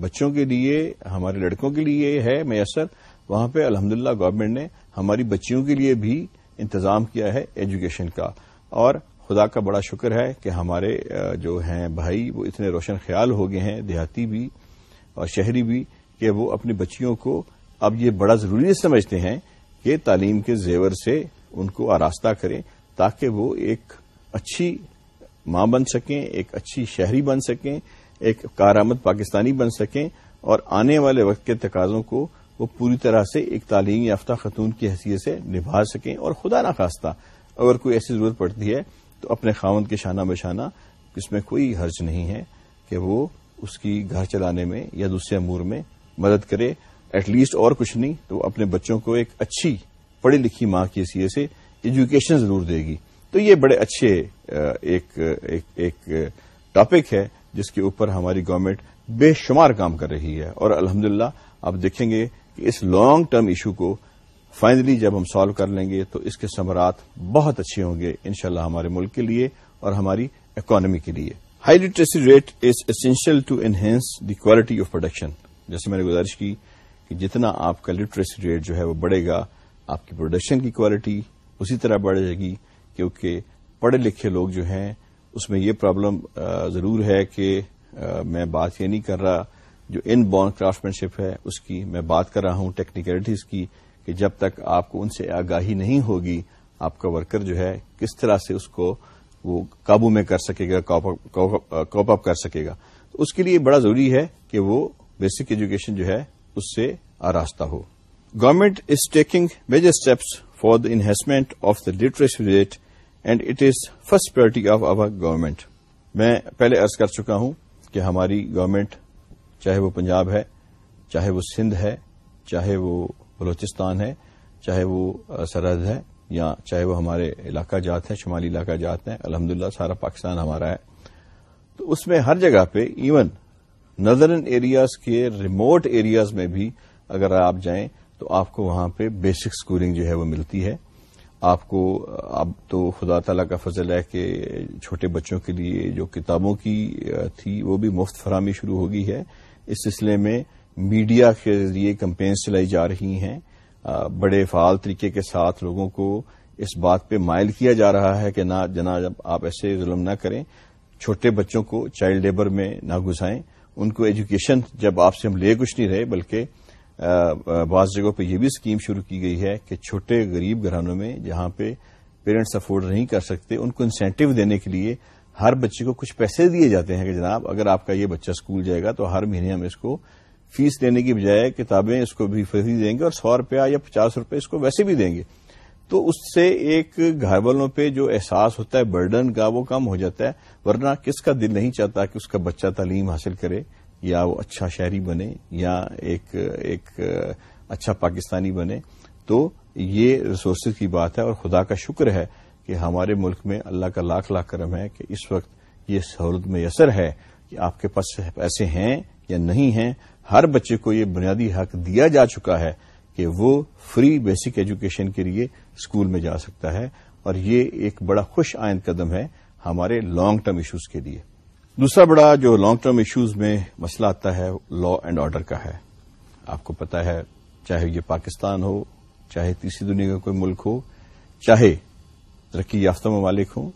بچوں کے لیے، ہمارے لڑکوں کے لیے ہے میسر، وہاں پہ الحمدللہ گورنمنٹ نے ہماری بچیوں کے لیے بھی انتظام کیا ہے ایجوکیشن کا۔ اور خدا کا بڑا شکر ہے کہ ہمارے جو ہیں بھائی، وہ اتنے روشن خیال ہو گئے ہیں، دیہاتی بھی اور شہری بھی، کہ وہ اپنی بچیوں کو اب یہ بڑا ضروری سمجھتے ہیں کہ تعلیم کے زیور سے ان کو آراستہ کریں تاکہ وہ ایک اچھی ماں بن سکیں، ایک اچھی شہری بن سکیں، ایک کارآمد پاکستانی بن سکیں اور آنے والے وقت کے تقاضوں کو وہ پوری طرح سے ایک تعلیم یافتہ خاتون کی حیثیت سے نبھا سکیں اور خدا نخواستہ اگر کوئی ایسی ضرورت پڑتی ہے تو اپنے خاون کے شانہ بشانہ اس میں کوئی حرج نہیں ہے کہ وہ اس کی گھر چلانے میں یا دوسرے امور میں مدد کرے۔ ایٹ لیسٹ اور کچھ نہیں، تو وہ اپنے بچوں کو ایک اچھی پڑھی لکھی ماں کی حیثیت سے ایجوکیشن ضرور دے گی۔ تو یہ بڑے اچھے ایک ایک ایک ٹاپک ہے جس کے اوپر ہماری گورنمنٹ بے شمار کام کر رہی ہے۔ اور الحمدللہ، آپ دیکھیں گے کہ اس لانگ ٹرم ایشو کو فائنلی جب ہم سالو کر لیں گے تو اس کے ثمرات بہت اچھے ہوں گے انشاءاللہ ہمارے ملک کے لیے اور ہماری اکانومی کے لیے۔ High literacy rate is essential to enhance the quality of production جیسے میں نے گزارش کی کہ جتنا آپ کا لٹریسی ریٹ جو ہے وہ بڑھے گا، آپ کی پروڈکشن کی کوالٹی اسی طرح بڑھ جائے گی کیونکہ پڑھے لکھے لوگ جو ہیں، اس میں یہ پرابلم ضرور ہے کہ میں بات یہ نہیں کر رہا جو ان بورن کرافٹ مینشپ ہے، اس کی میں بات کر رہا ہوں ٹیکنیکلٹیز کی کہ جب تک آپ کو ان سے آگاہی نہیں ہوگی، آپ کا ورکر جو ہے، کس طرح سے اس کو وہ قابو میں کر سکے گا کاپ اپ کر سکے گا۔ تو اس کے لیے بڑا ضروری ہے کہ وہ بیسک ایجوکیشن جو ہے، اس سے آراستہ ہو۔ Government is taking major steps for the enhancement of the literacy rate and it is first priority of our government میں پہلے ارض کر چکا ہوں کہ ہماری گورنمنٹ چاہے وہ پنجاب ہے، چاہے وہ سندھ ہے، چاہے وہ بلوچستان ہے، چاہے وہ سرحد ہے یا چاہے وہ ہمارے علاقہ جات ہیں، شمالی علاقہ جات ہیں، الحمدللہ سارا پاکستان ہمارا ہے۔ تو اس میں ہر جگہ پہ ایون نظرن ایریاز کے ریموٹ ایریاز میں بھی اگر آپ جائیں تو آپ کو وہاں پہ بیسک اسکولنگ جو ہے وہ ملتی ہے۔ آپ کو اب تو خدا تعالی کا فضل ہے کہ چھوٹے بچوں کے لیے جو کتابوں کی تھی وہ بھی مفت فراہمی شروع ہو گئی ہے۔ اس سلسلے میں میڈیا کے ذریعے کمپینز چلائی جا رہی ہیں۔ بڑے فعال طریقے کے ساتھ لوگوں کو اس بات پہ مائل کیا جا رہا ہے کہ نہ جناب آپ ایسے ظلم نہ کریں۔ چھوٹے بچوں کو چائلڈ لیبر میں نہ گھسائیں۔ ان کو ایجوکیشن جب آپ سے ہم لے کچھ نہیں رہے، بلکہ بعض جگہوں پہ یہ بھی اسکیم شروع کی گئی ہے کہ چھوٹے غریب گھرانوں میں جہاں پہ پیرنٹس افورڈ نہیں کر سکتے، ان کو انسینٹو دینے کے لیے ہر بچے کو کچھ پیسے دیے جاتے ہیں کہ جناب اگر آپ کا یہ بچہ اسکول جائے گا تو ہر مہینے ہم اس کو فیس دینے کی بجائے کتابیں اس کو بھی فری دیں گے اور سو روپیہ یا پچاس روپے اس کو ویسے بھی دیں گے۔ تو اس سے ایک گھر والوں پہ جو احساس ہوتا ہے برڈن کا وہ کم ہو جاتا ہے، ورنہ کس کا دل نہیں چاہتا کہ اس کا بچہ تعلیم حاصل کرے، یا وہ اچھا شہری بنے، یا ایک ایک اچھا پاکستانی بنے۔ تو یہ ریسورسز کی بات ہے اور خدا کا شکر ہے کہ ہمارے ملک میں اللہ کا لاکھ لاکھ کرم ہے کہ اس وقت یہ سہولت میسر ہے کہ آپ کے پاس پیسے ہیں یا نہیں ہیں۔ ہر بچے کو یہ بنیادی حق دیا جا چکا ہے کہ وہ فری بیسک ایجوکیشن کے لیے اسکول میں جا سکتا ہے اور یہ ایک بڑا خوش آئند قدم ہے ہمارے لانگ ٹرم ایشوز کے لیے۔ دوسرا بڑا جو لانگ ٹرم ایشوز میں مسئلہ آتا ہے لا اینڈ آرڈر کا ہے۔ آپ کو پتا ہے، چاہے یہ پاکستان ہو، چاہے تیسری دنیا کا کوئی ملک ہو، چاہے ترقی یافتہ ممالک ہوں،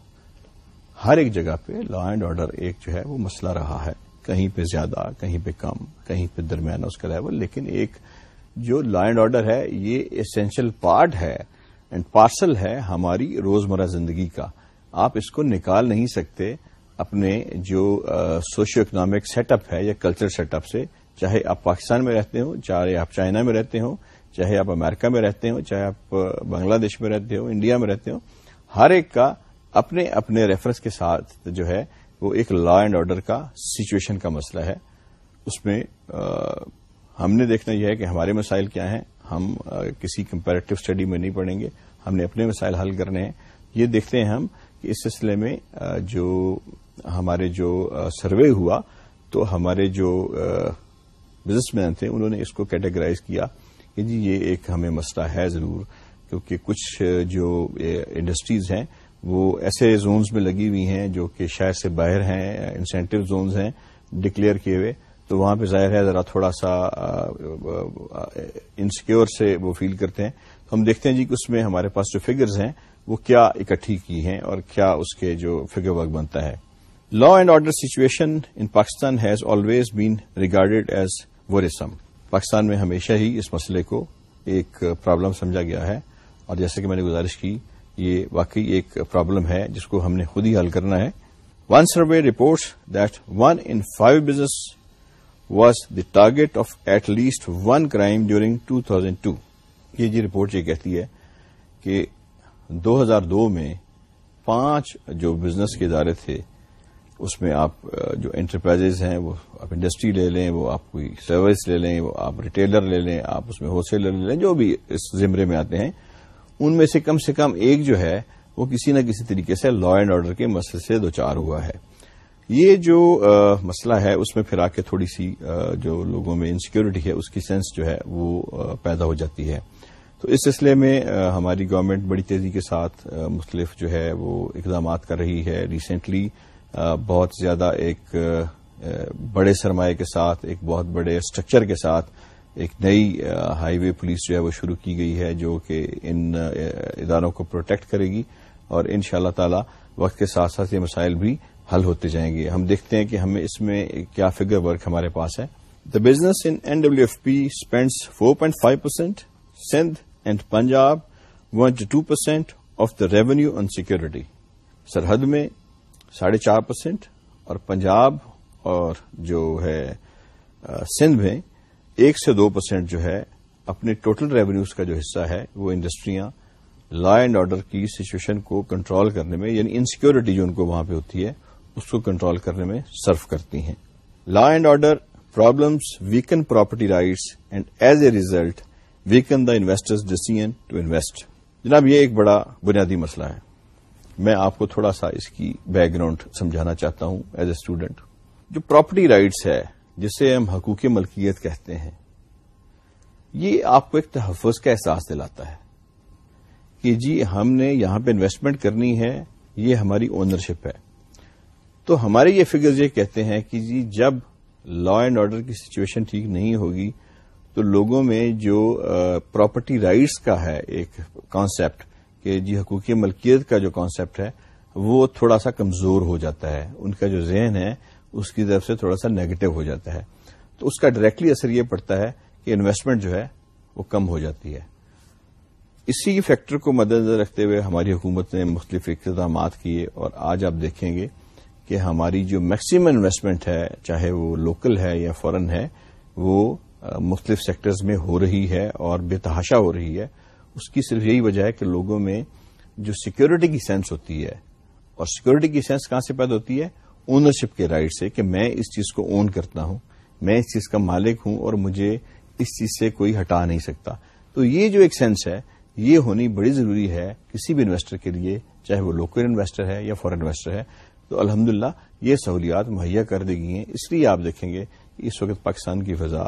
ہر ایک جگہ پہ لا اینڈ آرڈر ایک جو ہے وہ مسئلہ رہا ہے۔ کہیں پہ زیادہ، کہیں پہ کم، کہیں پہ درمیان اس کا لیول لیکن ایک جو لا اینڈ آرڈر ہے، یہ اسینشل پارٹ ہے اینڈ پارسل ہے ہماری روزمرہ زندگی کا۔ آپ اس کو نکال نہیں سکتے اپنے جو سوشو اکنامک سیٹ اپ ہے یا کلچر سیٹ اپ سے۔ چاہے آپ پاکستان میں رہتے ہوں، چاہے آپ چائنا میں رہتے ہوں، چاہے آپ امریکہ میں رہتے ہوں، چاہے آپ بنگلہ دیش میں رہتے ہو انڈیا میں رہتے ہوں، ہر ایک کا اپنے اپنے ریفرنس کے ساتھ جو ہے وہ ایک لا اینڈ آرڈر کا سچویشن کا مسئلہ ہے۔ اس میں ہم نے دیکھنا یہ ہے کہ ہمارے مسائل کیا ہیں۔ ہم کسی کمپیریٹو اسٹڈی میں نہیں پڑھیں گے۔ ہم نے اپنے مسائل حل کرنے ہیں۔ یہ دیکھتے ہیں ہم کہ اس سلسلے میں جو ہمارے جو سروے ہوا، تو ہمارے جو بزنس مین تھے، انہوں نے اس کو کیٹیگرائز کیا کہ جی یہ ایک ہمیں مسئلہ ہے ضرور۔ کیونکہ کچھ جو انڈسٹریز ہیں وہ ایسے زونز میں لگی ہوئی ہیں جو کہ شہر سے باہر ہیں انسینٹو زونز ہیں ڈکلیئر کیے ہوئے، تو وہاں پہ ظاہر ہے ذرا تھوڑا سا انسیکیور سے وہ فیل کرتے ہیں۔ تو ہم دیکھتے ہیں جی کہ اس میں ہمارے پاس جو فگرز ہیں، وہ کیا اکٹھی کی ہیں اور کیا اس کے جو فگر ورک بنتا ہے۔ Law and order situation in Pakistan has always been regarded as worrisome Pakistan میں ہمیشہ ہی اس مسئلے کو ایک پرابلم سمجھا گیا ہے۔ اور جیسے کہ میں نے گزارش کی یہ واقعی ایک پرابلم ہے جس کو ہم نے خود ہی حل کرنا ہے۔ One survey reports that one in five business was the target of at least one crime during two thousand two یہ جی رپورٹ یہ کہتی ہے کہ دو ہزار دو میں پانچ جو بزنس کے ادارے تھے، اس میں آپ، جو انٹرپرائز ہیں، وہ آپ انڈسٹری لے لیں، وہ آپ کوئی سروس لے لیں، وہ آپ ریٹیلر لے لیں، آپ اس میں ہول سیلر لے لیں، جو بھی اس زمرے میں آتے ہیں۔ ان میں سے کم سے کم ایک جو ہے وہ کسی نہ کسی طریقے سے لا اینڈ آرڈر کے مسئلے سے دوچار ہوا ہے۔ یہ جو مسئلہ ہے، اس میں پھر آ کے تھوڑی سی جو لوگوں میں انسیکیورٹی ہے، اس کی سینس جو ہے وہ پیدا ہو جاتی ہے۔ تو اس سلسلے میں ہماری گورنمنٹ بڑی تیزی کے ساتھ مختلف جو ہے وہ اقدامات کر رہی ہے۔ ریسنٹلی بہت زیادہ ایک بڑے سرمایہ کے ساتھ، ایک بہت بڑے اسٹرکچر کے ساتھ ایک نئی ہائی وے پولیس جو ہے وہ شروع کی گئی ہے جو کہ ان اداروں کو پروٹیکٹ کرے گی اور ان شاء اللہ تعالی وقت کے ساتھ ساتھ یہ مسائل بھی حل ہوتے جائیں گے۔ ہم دیکھتے ہیں کہ ہمیں اس میں کیا فگر ورک ہمارے پاس ہے۔ The business in N W F P spends four point five percent Sindh and Punjab one two two percent of the revenue on security Sarhad میں ساڑھے چار پرسینٹ اور پنجاب اور جو ہے سندھ میں ایک سے دو پرسینٹ جو ہے اپنے ٹوٹل ریونیوز کا جو حصہ ہے، وہ انڈسٹریاں لا اینڈ آرڈر کی سچویشن کو کنٹرول کرنے میں یعنی انسیکیورٹی جو ان کو وہاں پہ ہوتی ہے، اس کو کنٹرول کرنے میں سرف کرتی ہیں۔ Law and order problems weaken property rights and as a result weaken the investors desire to invest جناب، یہ ایک بڑا بنیادی مسئلہ ہے۔ میں آپ کو تھوڑا سا اس کی بیک گراؤنڈ سمجھانا چاہتا ہوں ایز اے اسٹوڈنٹ جو پراپرٹی رائٹس ہے جسے ہم حقوق ملکیت کہتے ہیں۔ یہ آپ کو ایک تحفظ کا احساس دلاتا ہے کہ جی ہم نے یہاں پہ انویسٹمنٹ کرنی ہے، یہ ہماری اونرشپ ہے۔ تو ہمارے یہ فگرز یہ کہتے ہیں کہ جی جب لا اینڈ آرڈر کی سچویشن ٹھیک نہیں ہوگی، تو لوگوں میں جو پراپرٹی رائٹس کا ہے ایک کانسیپٹ کہ جی حقوقی ملکیت کا جو کانسیپٹ ہے، وہ تھوڑا سا کمزور ہو جاتا ہے۔ ان کا جو ذہن ہے اس کی طرف سے تھوڑا سا نیگیٹو ہو جاتا ہے۔ تو اس کا ڈائریکٹلی اثر یہ پڑتا ہے کہ انویسٹمنٹ جو ہے وہ کم ہو جاتی ہے۔ اسی فیکٹر کو مدنظر رکھتے ہوئے ہماری حکومت نے مختلف اقتدامات کیے اور آج آپ دیکھیں گے کہ ہماری جو میکسیمم انویسٹمنٹ ہے، چاہے وہ لوکل ہے یا فورن ہے، وہ مختلف سیکٹرز میں ہو رہی ہے اور بے تحاشا ہو رہی ہے۔ اس کی صرف یہی وجہ ہے کہ لوگوں میں جو سیکورٹی کی سینس ہوتی ہے، اور سیکورٹی کی سینس کہاں سے پیدا ہوتی ہے؟ اونرشپ کے رائٹ سے کہ میں اس چیز کو اون کرتا ہوں، میں اس چیز کا مالک ہوں اور مجھے اس چیز سے کوئی ہٹا نہیں سکتا۔ تو یہ جو ایک سینس ہے، یہ ہونی بڑی ضروری ہے کسی بھی انویسٹر کے لیے، چاہے وہ لوکل انویسٹر ہے یا فورن انویسٹر ہے۔ تو الحمدللہ یہ سہولیات مہیا کر دی گئی ہیں۔ اس لیے آپ دیکھیں گے کہ اس وقت پاکستان کی فضا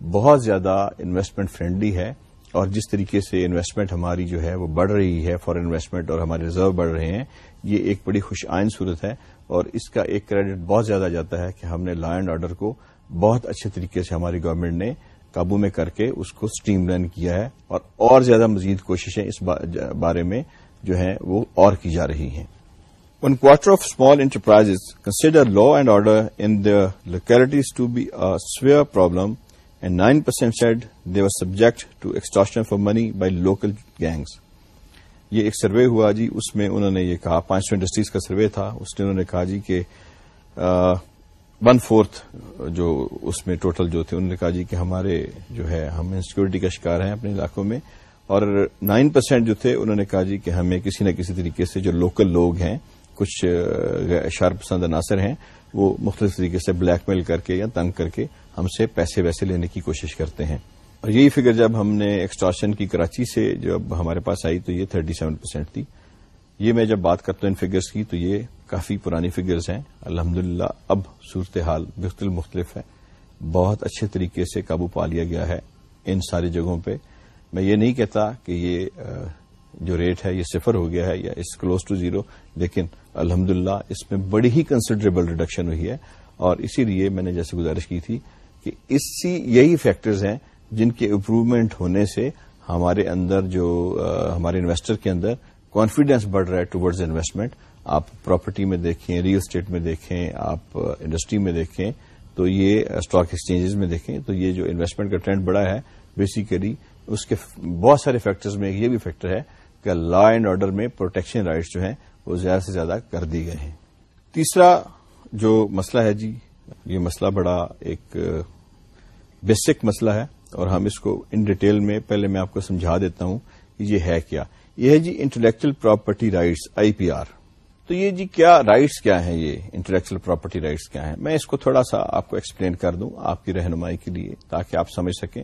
بہت زیادہ انویسٹمنٹ فرینڈلی ہے اور جس طریقے سے انویسٹمنٹ ہماری جو ہے وہ بڑھ رہی ہے فارن انویسٹمنٹ اور ہمارے ریزرو بڑھ رہے ہیں، یہ ایک بڑی خوش آئند صورت ہے۔ اور اس کا ایک کریڈٹ بہت زیادہ جاتا ہے کہ ہم نے لا اینڈ آرڈر کو بہت اچھے طریقے سے ہماری گورنمنٹ نے قابو میں کر کے اس کو اسٹریم لائن کیا ہے اور اور زیادہ مزید کوششیں اس بارے میں جو ہیں وہ اور کی جا رہی ہیں۔ One quarter of small enterprise consider law and order in the localities to be a severe problem and nine percent said they subject to extortion for money by local gangs یہ ایک سروے ہوا جی اس میں انہوں نے یہ کہا پانچ سو industries کا سروے تھا، اس نے انہوں نے کہا جی کہ ون فورتھ جو اس میں ٹوٹل جو تھے، انہوں نے کہا جی کہ ہمارے جو ہے، ہم انسیکورٹی کا شکار ہیں اپنے علاقوں میں، اور نائن پرسینٹ جو تھے، انہوں نے کہا جی کہ ہمیں کسی نہ کسی طریقے سے جو لوکل لوگ ہیں، کچھ شارپ پسند عناصر ہیں، وہ مختلف طریقے سے بلیک میل کر کے یا تنگ کر کے ہم سے پیسے ویسے لینے کی کوشش کرتے ہیں۔ اور یہی فگر جب ہم نے ایکسٹراشن کی کراچی سے جب ہمارے پاس آئی تو یہ تھرٹی سیون پرسینٹ تھی۔ یہ میں جب بات کرتا ہوں ان فگرس کی تو یہ کافی پرانی فگرز ہیں۔ الحمد اب صورتحال مختلف مختلف ہے۔ بہت اچھے طریقے سے قابو پا لیا گیا ہے ان ساری جگہوں پہ۔ میں یہ نہیں کہتا کہ یہ جو ریٹ ہے یہ صفر ہو گیا ہے یا اس کلوز ٹو زیرو لیکن الحمد اس میں بڑی ہی کنسیڈریبل ریڈکشن ہوئی ہے۔ اور اسی لیے میں نے جیسے گزارش کی تھی کہ اسی یہی فیکٹرز ہیں جن کے امپروومنٹ ہونے سے ہمارے اندر جو ہمارے انویسٹر کے اندر کانفیڈینس بڑھ رہا ہے ٹوڈز انویسٹمنٹ آپ پراپرٹی میں دیکھیں ریئل اسٹیٹ میں دیکھیں، آپ انڈسٹری میں دیکھیں، تو یہ اسٹاک ایکسچینجز میں دیکھیں، تو یہ جو انویسٹمنٹ کا ٹرینڈ بڑا ہے بیسیکلی اس کے بہت سارے فیکٹرز میں، یہ بھی فیکٹر ہے کہ لا اینڈ آرڈر میں پروٹیکشن رائٹس جو ہیں وہ زیادہ سے زیادہ کر دی گئے ہیں۔ تیسرا جو مسئلہ ہے جی یہ مسئلہ بڑا ایک بیسک مسئلہ ہے۔ اور ہم اس کو ان ڈیٹیل میں پہلے میں آپ کو سمجھا دیتا ہوں کہ یہ ہے کیا۔ یہ ہے جی intellectual property rights I P R تو یہ جی کیا رائٹس کیا ہیں یہ انٹلیکچل پراپرٹی رائٹس کیا ہیں؟ میں اس کو تھوڑا سا آپ کو ایکسپلین کر دوں آپ کی رہنمائی کے لیے تاکہ آپ سمجھ سکیں۔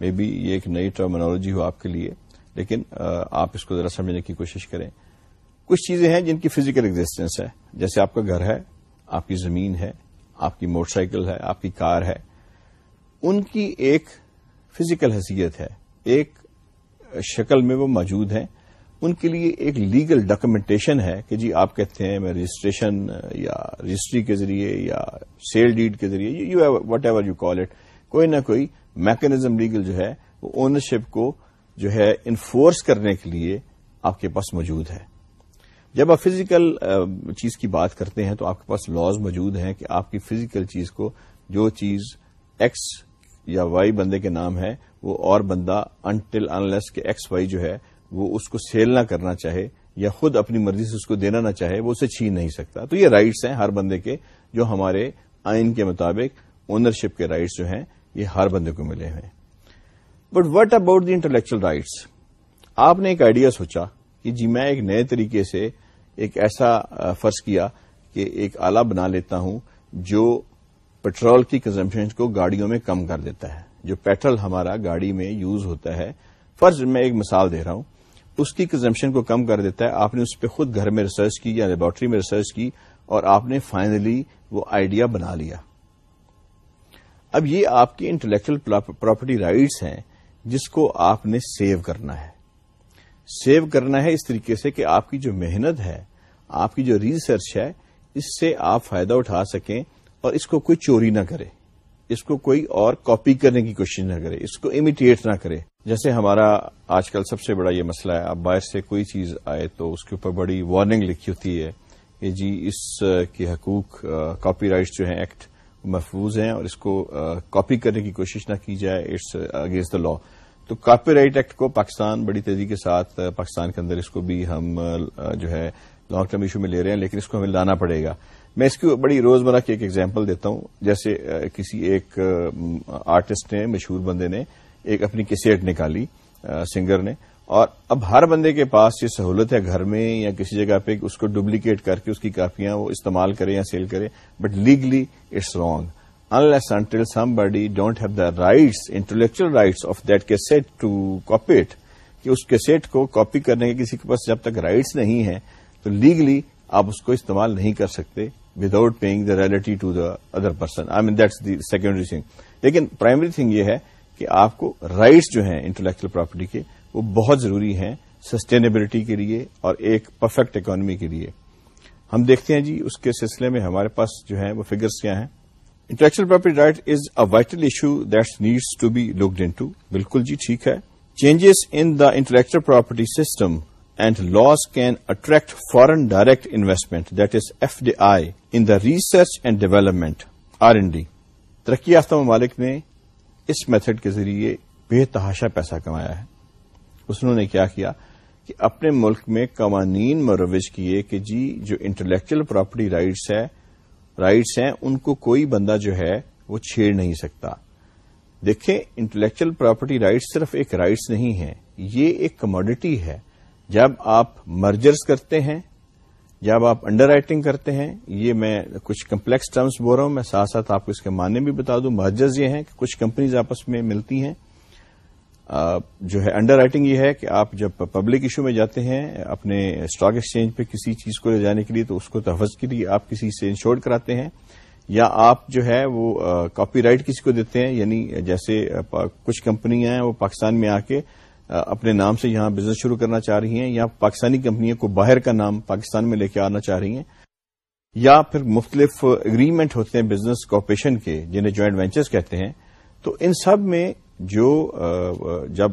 مے بی یہ ایک نئی ٹرمنالوجی ہو آپ کے لیے، لیکن آپ اس کو ذرا سمجھنے کی کوشش کریں۔ کچھ چیزیں ہیں جن کی فزیکل ایگزٹینس ہے۔ جیسے آپ کا گھر ہے، آپ کی زمین ہے، آپ کی موٹر سائیکل ہے، آپ کی کار ہے۔ ان کی ایک فزیکل حیثیت ہے، ایک شکل میں وہ موجود ہیں۔ ان کے لیے ایک لیگل ڈاکومنٹیشن ہے کہ جی آپ کہتے ہیں میں رجسٹریشن یا رجسٹری کے ذریعے یا سیل ڈیڈ کے ذریعے you whatever you call it کوئی نہ کوئی میکنزم لیگل جو ہے، وہ اونرشپ کو جو ہے انفورس کرنے کے لیے آپ کے پاس موجود ہے۔ جب آپ فزیکل uh, چیز کی بات کرتے ہیں تو آپ کے پاس لاز موجود ہیں کہ آپ کی فزیکل چیز کو جو چیز ایکس یا وائی بندے کے نام ہے، وہ اور بندہ انٹل انلیس کے ایکس وائی جو ہے، وہ اس کو سیل نہ کرنا چاہے یا خود اپنی مرضی سے اس کو دینا نہ چاہے، وہ اسے چھین نہیں سکتا۔ تو یہ رائٹس ہیں ہر بندے کے جو ہمارے آئین کے مطابق اونرشپ کے رائٹس جو ہیں، یہ ہر بندے کو ملے ہیں but what about the intellectual rights آپ نے ایک آئیڈیا سوچا کہ جی میں ایک نئے طریقے سے ایک ایسا فرض کیا کہ ایک آلہ بنا لیتا ہوں جو پیٹرول کی کنزمپشن کو گاڑیوں میں کم کر دیتا ہے، جو پیٹرول ہمارا گاڑی میں یوز ہوتا ہے۔ فرض میں ایک مثال دے رہا ہوں۔ اس کی کنزمپشن کو کم کر دیتا ہے۔ آپ نے اس پہ خود گھر میں ریسرچ کی یا لیبورٹری میں ریسرچ کی اور آپ نے فائنلی وہ آئیڈیا بنا لیا۔ اب یہ آپ کی انٹلیکچل پراپرٹی رائٹس ہیں، جس کو آپ نے سیو کرنا ہے۔ سیو کرنا ہے اس طریقے سے کہ آپ کی جو محنت ہے، آپ کی جو ریسرچ ہے، اس سے آپ فائدہ اٹھا سکیں۔ اور اس کو کوئی چوری نہ کرے۔ اس کو کوئی اور کاپی کرنے کی کوشش نہ کرے۔ اس کو امیٹیٹ نہ کرے۔ جیسے ہمارا آج کل سب سے بڑا یہ مسئلہ ہے، اب باہر سے کوئی چیز آئے تو اس کے اوپر بڑی وارننگ لکھی ہوتی ہے کہ جی اس کے حقوق کاپی رائٹس جو ہیں ایکٹ محفوظ ہیں اور اس کو کاپی کرنے کی کوشش نہ کی جائے اٹس اگینسٹ دا لا تو کاپی رائٹ ایکٹ کو پاکستان بڑی تیزی کے ساتھ پاکستان کے اندر اس کو بھی ہم جو ہے لانگ ٹرم ایشو میں لے رہے ہیں، لیکن اس کو ہمیں لانا پڑے گا۔ میں اس کی بڑی روزمرہ کی ایک ایگزامپل دیتا ہوں۔ جیسے کسی ایک آرٹسٹ نے، مشہور بندے نے ایک اپنی کیسٹ نکالی سنگر نے۔ اور اب ہر بندے کے پاس یہ سہولت ہے گھر میں یا کسی جگہ پہ اس کو ڈپلیکیٹ کر کے اس کی کاپیاں وہ استعمال کرے یا سیل کرے۔ But legally it's wrong unless until somebody don't have the rights intellectual rights of that کے سیٹ ٹو کہ اس کیسٹ کو کاپی کرنے کے کسی کے پاس جب تک رائٹس نہیں ہیں، تو لیگلی آپ اس کو استعمال نہیں کر سکتے۔ Without paying the royalty to the other person I mean that's the secondary thing لیکن پرائمری تھنگ یہ ہے کہ آپ کو رائٹس جو ہیں انٹلیکچل پراپرٹی کے وہ بہت ضروری ہیں سسٹینیبلٹی کے لیے اور ایک پرفیکٹ اکانومی کے لیے ہم دیکھتے ہیں جی اس کے سلسلے میں ہمارے پاس جو ہے وہ فگرس کیا ہیں intellectual property right is a vital issue that needs to be looked in to بالکل جی ٹھیک ہے changes in the intellectual property system and laws can attract foreign direct investment that is F D I in the research and development R and D ترقی یافتہ ممالک نے اس method کے ذریعے بے تحاشا پیسہ کمایا ہے۔ اس نے کیا کیا کہ اپنے ملک میں قوانین مروج کیے کہ جی جو انٹلیکچل پراپرٹی رائٹس ہے رائٹس ہیں، ان کو کوئی بندہ جو ہے وہ چھیڑ نہیں سکتا۔ دیکھیں انٹلیکچل پراپرٹی رائٹس صرف ایک رائٹس نہیں ہے یہ ایک کموڈٹی ہے۔ جب آپ مرجرز کرتے ہیں، جب آپ انڈر رائٹنگ کرتے ہیں، یہ میں کچھ کمپلیکس ٹرمز بول رہا ہوں، میں ساتھ ساتھ آپ کو اس کے معنی بھی بتا دوں۔ مرجرز یہ ہیں کہ کچھ کمپنیز آپس میں ملتی ہیں۔ جو ہے انڈر رائٹنگ یہ ہے کہ آپ جب پبلک ایشو میں جاتے ہیں، اپنے اسٹاک ایکسچینج پہ کسی چیز کو لے جانے کے لیے تو اس کو تحفظ کے لیے آپ کسی سے انشور کراتے ہیں۔ یا آپ جو ہے وہ کاپی رائٹ کسی کو دیتے ہیں یعنی جیسے کچھ کمپنیاں ہیں وہ پاکستان میں آ کے اپنے نام سے یہاں بزنس شروع کرنا چاہ رہی ہیں یا پاکستانی کمپنیوں کو باہر کا نام پاکستان میں لے کے آنا چاہ رہی ہیں، یا پھر مختلف اگریمنٹ ہوتے ہیں بزنس کارپوریشن کے، جنہیں جوائنٹ وینچرز کہتے ہیں، تو ان سب میں جو جب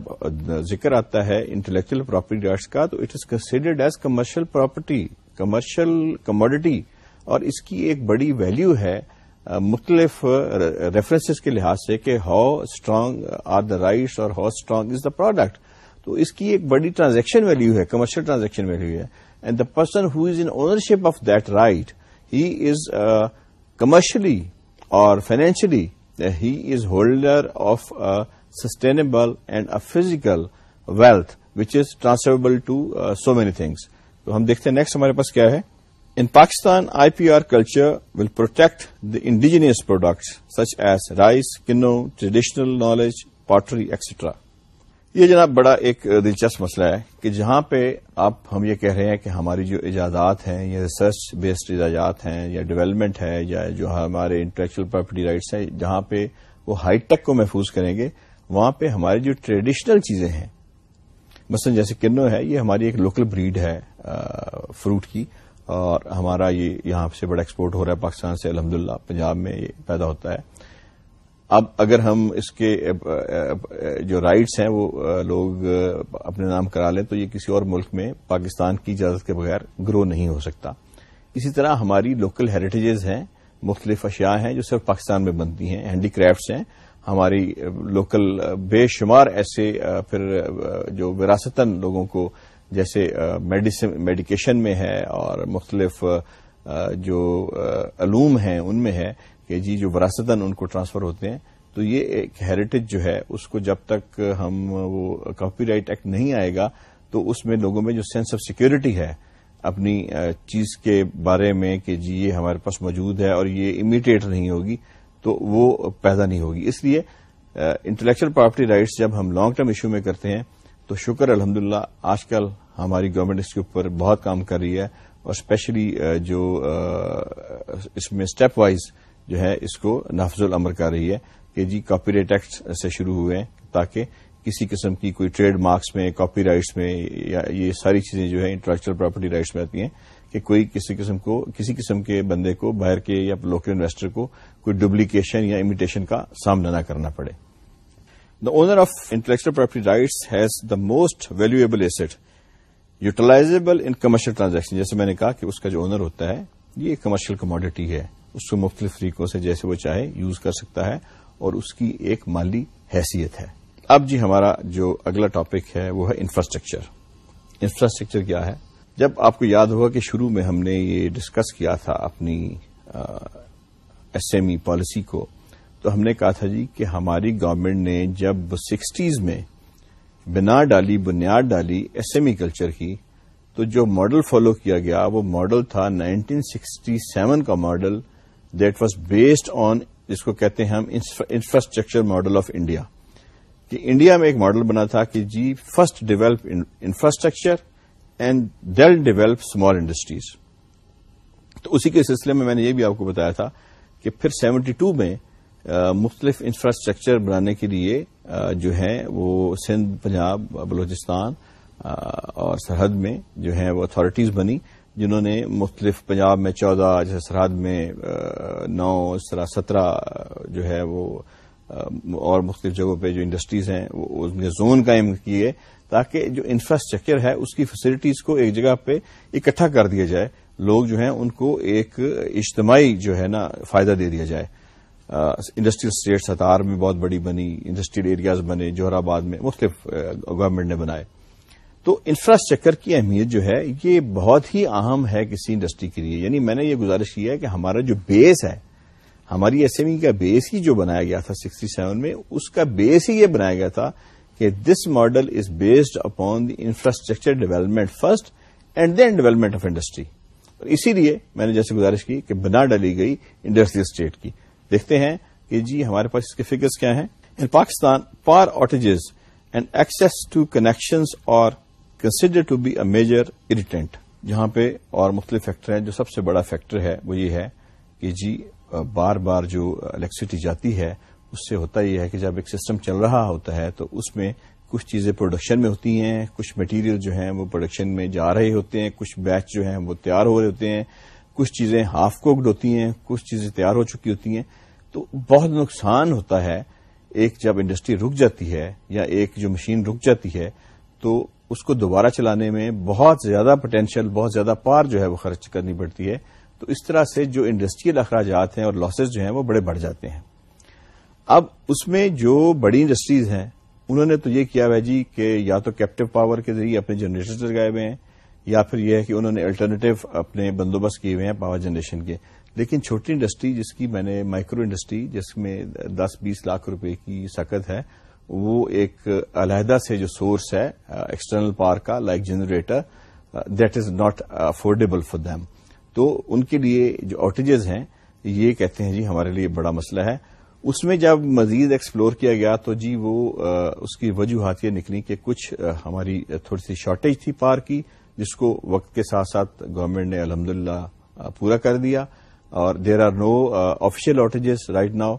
ذکر آتا ہے انٹلیکچل پراپرٹی رائٹس کا، تو it is considered as commercial property commercial commodity اور اس کی ایک بڑی ویلو ہے مختلف ریفرنسز کے لحاظ سے کہ how strong are the rights اور how strong is the product تو اس کی ایک بڑی ٹرانزیکشن ویلو ہے کمرشل ٹرانزیکشن ویلو ہے۔ And the person who is in ownership of that right he is commercially اور financially he is holder of sustainable and a physical wealth which is transferable to so many things تو ہم دیکھتے ہیں next ہمارے پاس کیا ہے۔ In Pakistan, IPR culture will protect the indigenous products such as rice, quinoa, traditional knowledge, pottery, etc. یہ جناب بڑا ایک دلچسپ مسئلہ ہے کہ جہاں پہ آپ ہم یہ کہہ رہے ہیں کہ ہماری جو ایجادات ہیں یا ریسرچ بیسڈ ایجادات ہیں یا ڈیولپمنٹ ہے یا جو ہمارے انٹلیکچل پراپرٹی رائٹس ہیں، جہاں پہ وہ ہائی ٹیک کو محفوظ کریں گے، وہاں پہ ہماری جو ٹریڈیشنل چیزیں ہیں، مثلا جیسے کنو ہے، یہ ہماری ایک لوکل بریڈ ہے فروٹ کی، اور ہمارا یہ یہاں سے بڑا ایکسپورٹ ہو رہا ہے پاکستان سے، الحمدللہ، پنجاب میں یہ پیدا ہوتا ہے۔ اب اگر ہم اس کے جو رائٹس ہیں وہ لوگ اپنے نام کرا لیں تو یہ کسی اور ملک میں پاکستان کی اجازت کے بغیر گرو نہیں ہو سکتا۔ اسی طرح ہماری لوکل ہیریٹیجز ہیں، مختلف اشیاء ہیں جو صرف پاکستان میں بنتی ہیں، ہینڈی کرافٹس ہیں۔ ہماری لوکل بے شمار ایسے پھر جو وراثتاً لوگوں کو جیسے میڈیکیشن میں ہے اور مختلف جو علوم ہیں ان میں ہے کہ جی جو وراثتاً ان کو ٹرانسفر ہوتے ہیں، تو یہ ایک ہیریٹیج جو ہے، اس کو جب تک ہم وہ کاپی رائٹ ایکٹ نہیں آئے گا، تو اس میں لوگوں میں جو سینس آف سیکورٹی ہے، اپنی چیز کے بارے میں کہ جی یہ ہمارے پاس موجود ہے اور یہ امیٹیٹ نہیں ہوگی، تو وہ پیدا نہیں ہوگی۔ اس لیے انٹلیکچل پراپرٹی رائٹس جب ہم لانگ ٹرم ایشو میں کرتے ہیں، تو شکر، الحمدللہ، آج کل ہماری گورنمنٹ اس کے اوپر بہت کام کر رہی ہے اور اسپیشلی جو اس میں اسٹیپ وائز جو ہے، اس کو نافذ العمر کر رہی ہے کہ جی کاپی رائٹ ایکٹ سے شروع ہوئے ہیں تاکہ کسی قسم کی کوئی ٹریڈ مارکس میں کاپی رائٹس میں یا یہ ساری چیزیں جو ہے انٹلیکچل پراپرٹی رائٹس میں آتی ہیں کہ کوئی کسی قسم کو، کسی قسم کے بندے کو باہر کے یا لوکل انویسٹر کو کوئی ڈپلیکیشن یا امیٹیشن کا سامنا نہ کرنا پڑے۔ The owner of intellectual property rights has the most valuable asset utilisable in commercial transaction جیسے میں نے کہا کہ اس کا جو اونر ہوتا ہے، یہ کمرشل کموڈٹی ہے۔ اس کو مختلف طریقوں سے جیسے وہ چاہے یوز کر سکتا ہے اور اس کی ایک مالی حیثیت ہے۔ اب جی ہمارا جو اگلا ٹاپک ہے وہ ہے انفراسٹرکچر۔ انفراسٹرکچر کیا ہے؟ جب آپ کو یاد ہوگا کہ شروع میں ہم نے یہ ڈسکس کیا تھا اپنی ایس ایم ای پالیسی کو، تو ہم نے کہا تھا جی کہ ہماری گورنمنٹ نے جب سکسٹیز میں بنا ڈالی، بنیاد ڈالی ایس ایم ای کلچر کی، تو جو ماڈل فالو کیا گیا وہ ماڈل تھا 1967 کا model that was based on جس کو کہتے ہیں ہم انفراسٹرکچر ماڈل آف انڈیا۔ کہ انڈیا میں ایک ماڈل بنا تھا کہ جی فرسٹ ڈیولپ انفراسٹرکچر اینڈ دل ڈیولپ اسمال انڈسٹریز۔ تو اسی کے سلسلے میں میں نے یہ بھی آپ کو بتایا تھا کہ پھر سیونٹی ٹو میں مختلف انفراسٹرکچر بنانے کے لیے جو ہے وہ سندھ، پنجاب، بلوچستان اور سرحد میں جو ہے وہ اتارٹیز بنی۔ جنہوں نے مختلف پنجاب میں چودہ، جیسے سرحد میں نو، اس طرح سترہ جو ہے وہ اور مختلف جگہوں پہ جو انڈسٹریز ہیں، وہ ان کے زون قائم کیے تاکہ جو انفراسٹرکچر ہے، اس کی فیسلٹیز کو ایک جگہ پہ اکٹھا کر دیا جائے، لوگ جو ہیں، ان کو ایک اجتماعی جو ہے نا، فائدہ دے دیا جائے۔ انڈسٹریل اسٹیٹ ستار میں بہت بڑی بنی انڈسٹریل ایریاز بنے جوہر آباد میں مختلف گورنمنٹ نے بنائے۔ تو انفراسٹرکچر کی اہمیت جو ہے، یہ بہت ہی اہم ہے کسی انڈسٹری کے لیے۔ یعنی میں نے یہ گزارش کی ہے کہ ہمارا جو بیس ہے، ہماری ایس ایم ای کا بیس ہی جو بنایا گیا تھا سکسٹی سیون میں، اس کا بیس ہی یہ بنایا گیا تھا کہ this model is based upon the infrastructure development first and then development of industry اور اسی لیے میں نے جیسے گزارش کی کہ بنا ڈلی گئی انڈسٹریل اسٹیٹ کی۔ دیکھتے ہیں کہ جی ہمارے پاس اس کے فگرز کیا ہیں۔ In Pakistan power outages and access to connections اور consider to be a major irritant جہاں پہ اور مختلف فیکٹر ہیں، جو سب سے بڑا فیکٹر ہے، وہ یہ ہے کہ جی بار بار جو الیکٹریسٹی جاتی ہے، اس سے ہوتا یہ ہے کہ جب ایک سسٹم چل رہا ہوتا ہے، تو اس میں کچھ چیزیں پروڈکشن میں ہوتی ہیں، کچھ مٹیریل جو ہیں وہ پروڈکشن میں جا رہے ہوتے ہیں، کچھ بیچ جو ہیں وہ تیار ہو رہے ہوتے ہیں، کچھ چیزیں ہاف کوکڈ ہوتی ہیں، کچھ چیزیں تیار ہو چکی ہوتی ہیں۔ تو بہت نقصان ہوتا ہے، ایک جب انڈسٹری رک جاتی ہے یا ایک جو مشین رک جاتی ہے، تو اس کو دوبارہ چلانے میں بہت زیادہ پوٹینشیل بہت زیادہ پار جو ہے وہ خرچ کرنی پڑتی ہے۔ تو اس طرح سے جو انڈسٹریل اخراجات ہیں اور لاسز جو ہیں وہ بڑے بڑھ جاتے ہیں۔ اب اس میں جو بڑی انڈسٹریز ہیں، انہوں نے تو یہ کیا ہے جی کہ یا تو کیپٹو پاور کے ذریعے اپنے جنریٹر لگائے ہوئے ہیں، یا پھر یہ ہے کہ انہوں نے الٹرنیٹو اپنے بندوبست کیے ہوئے ہیں پاور جنریشن کے۔ لیکن چھوٹی انڈسٹری جس کی میں نے مائکرو انڈسٹری جس میں دس بیس لاکھ روپے کی سکت ہے وہ ایک علیحدہ سے جو سورس ہے uh, ایکسٹرنل پاور کا like generator that is not affordable for them تو ان کے لیے جو آٹیجز ہیں، یہ کہتے ہیں جی ہمارے لیے بڑا مسئلہ ہے۔ اس میں جب مزید ایکسپلور کیا گیا تو جی وہ uh, اس کی وجوہات یہ نکلی کہ کچھ uh, ہماری تھوڑی سی شارٹیج تھی پار کی، جس کو وقت کے ساتھ ساتھ گورنمنٹ نے الحمد پورا کر دیا۔ اور there are no official outages right now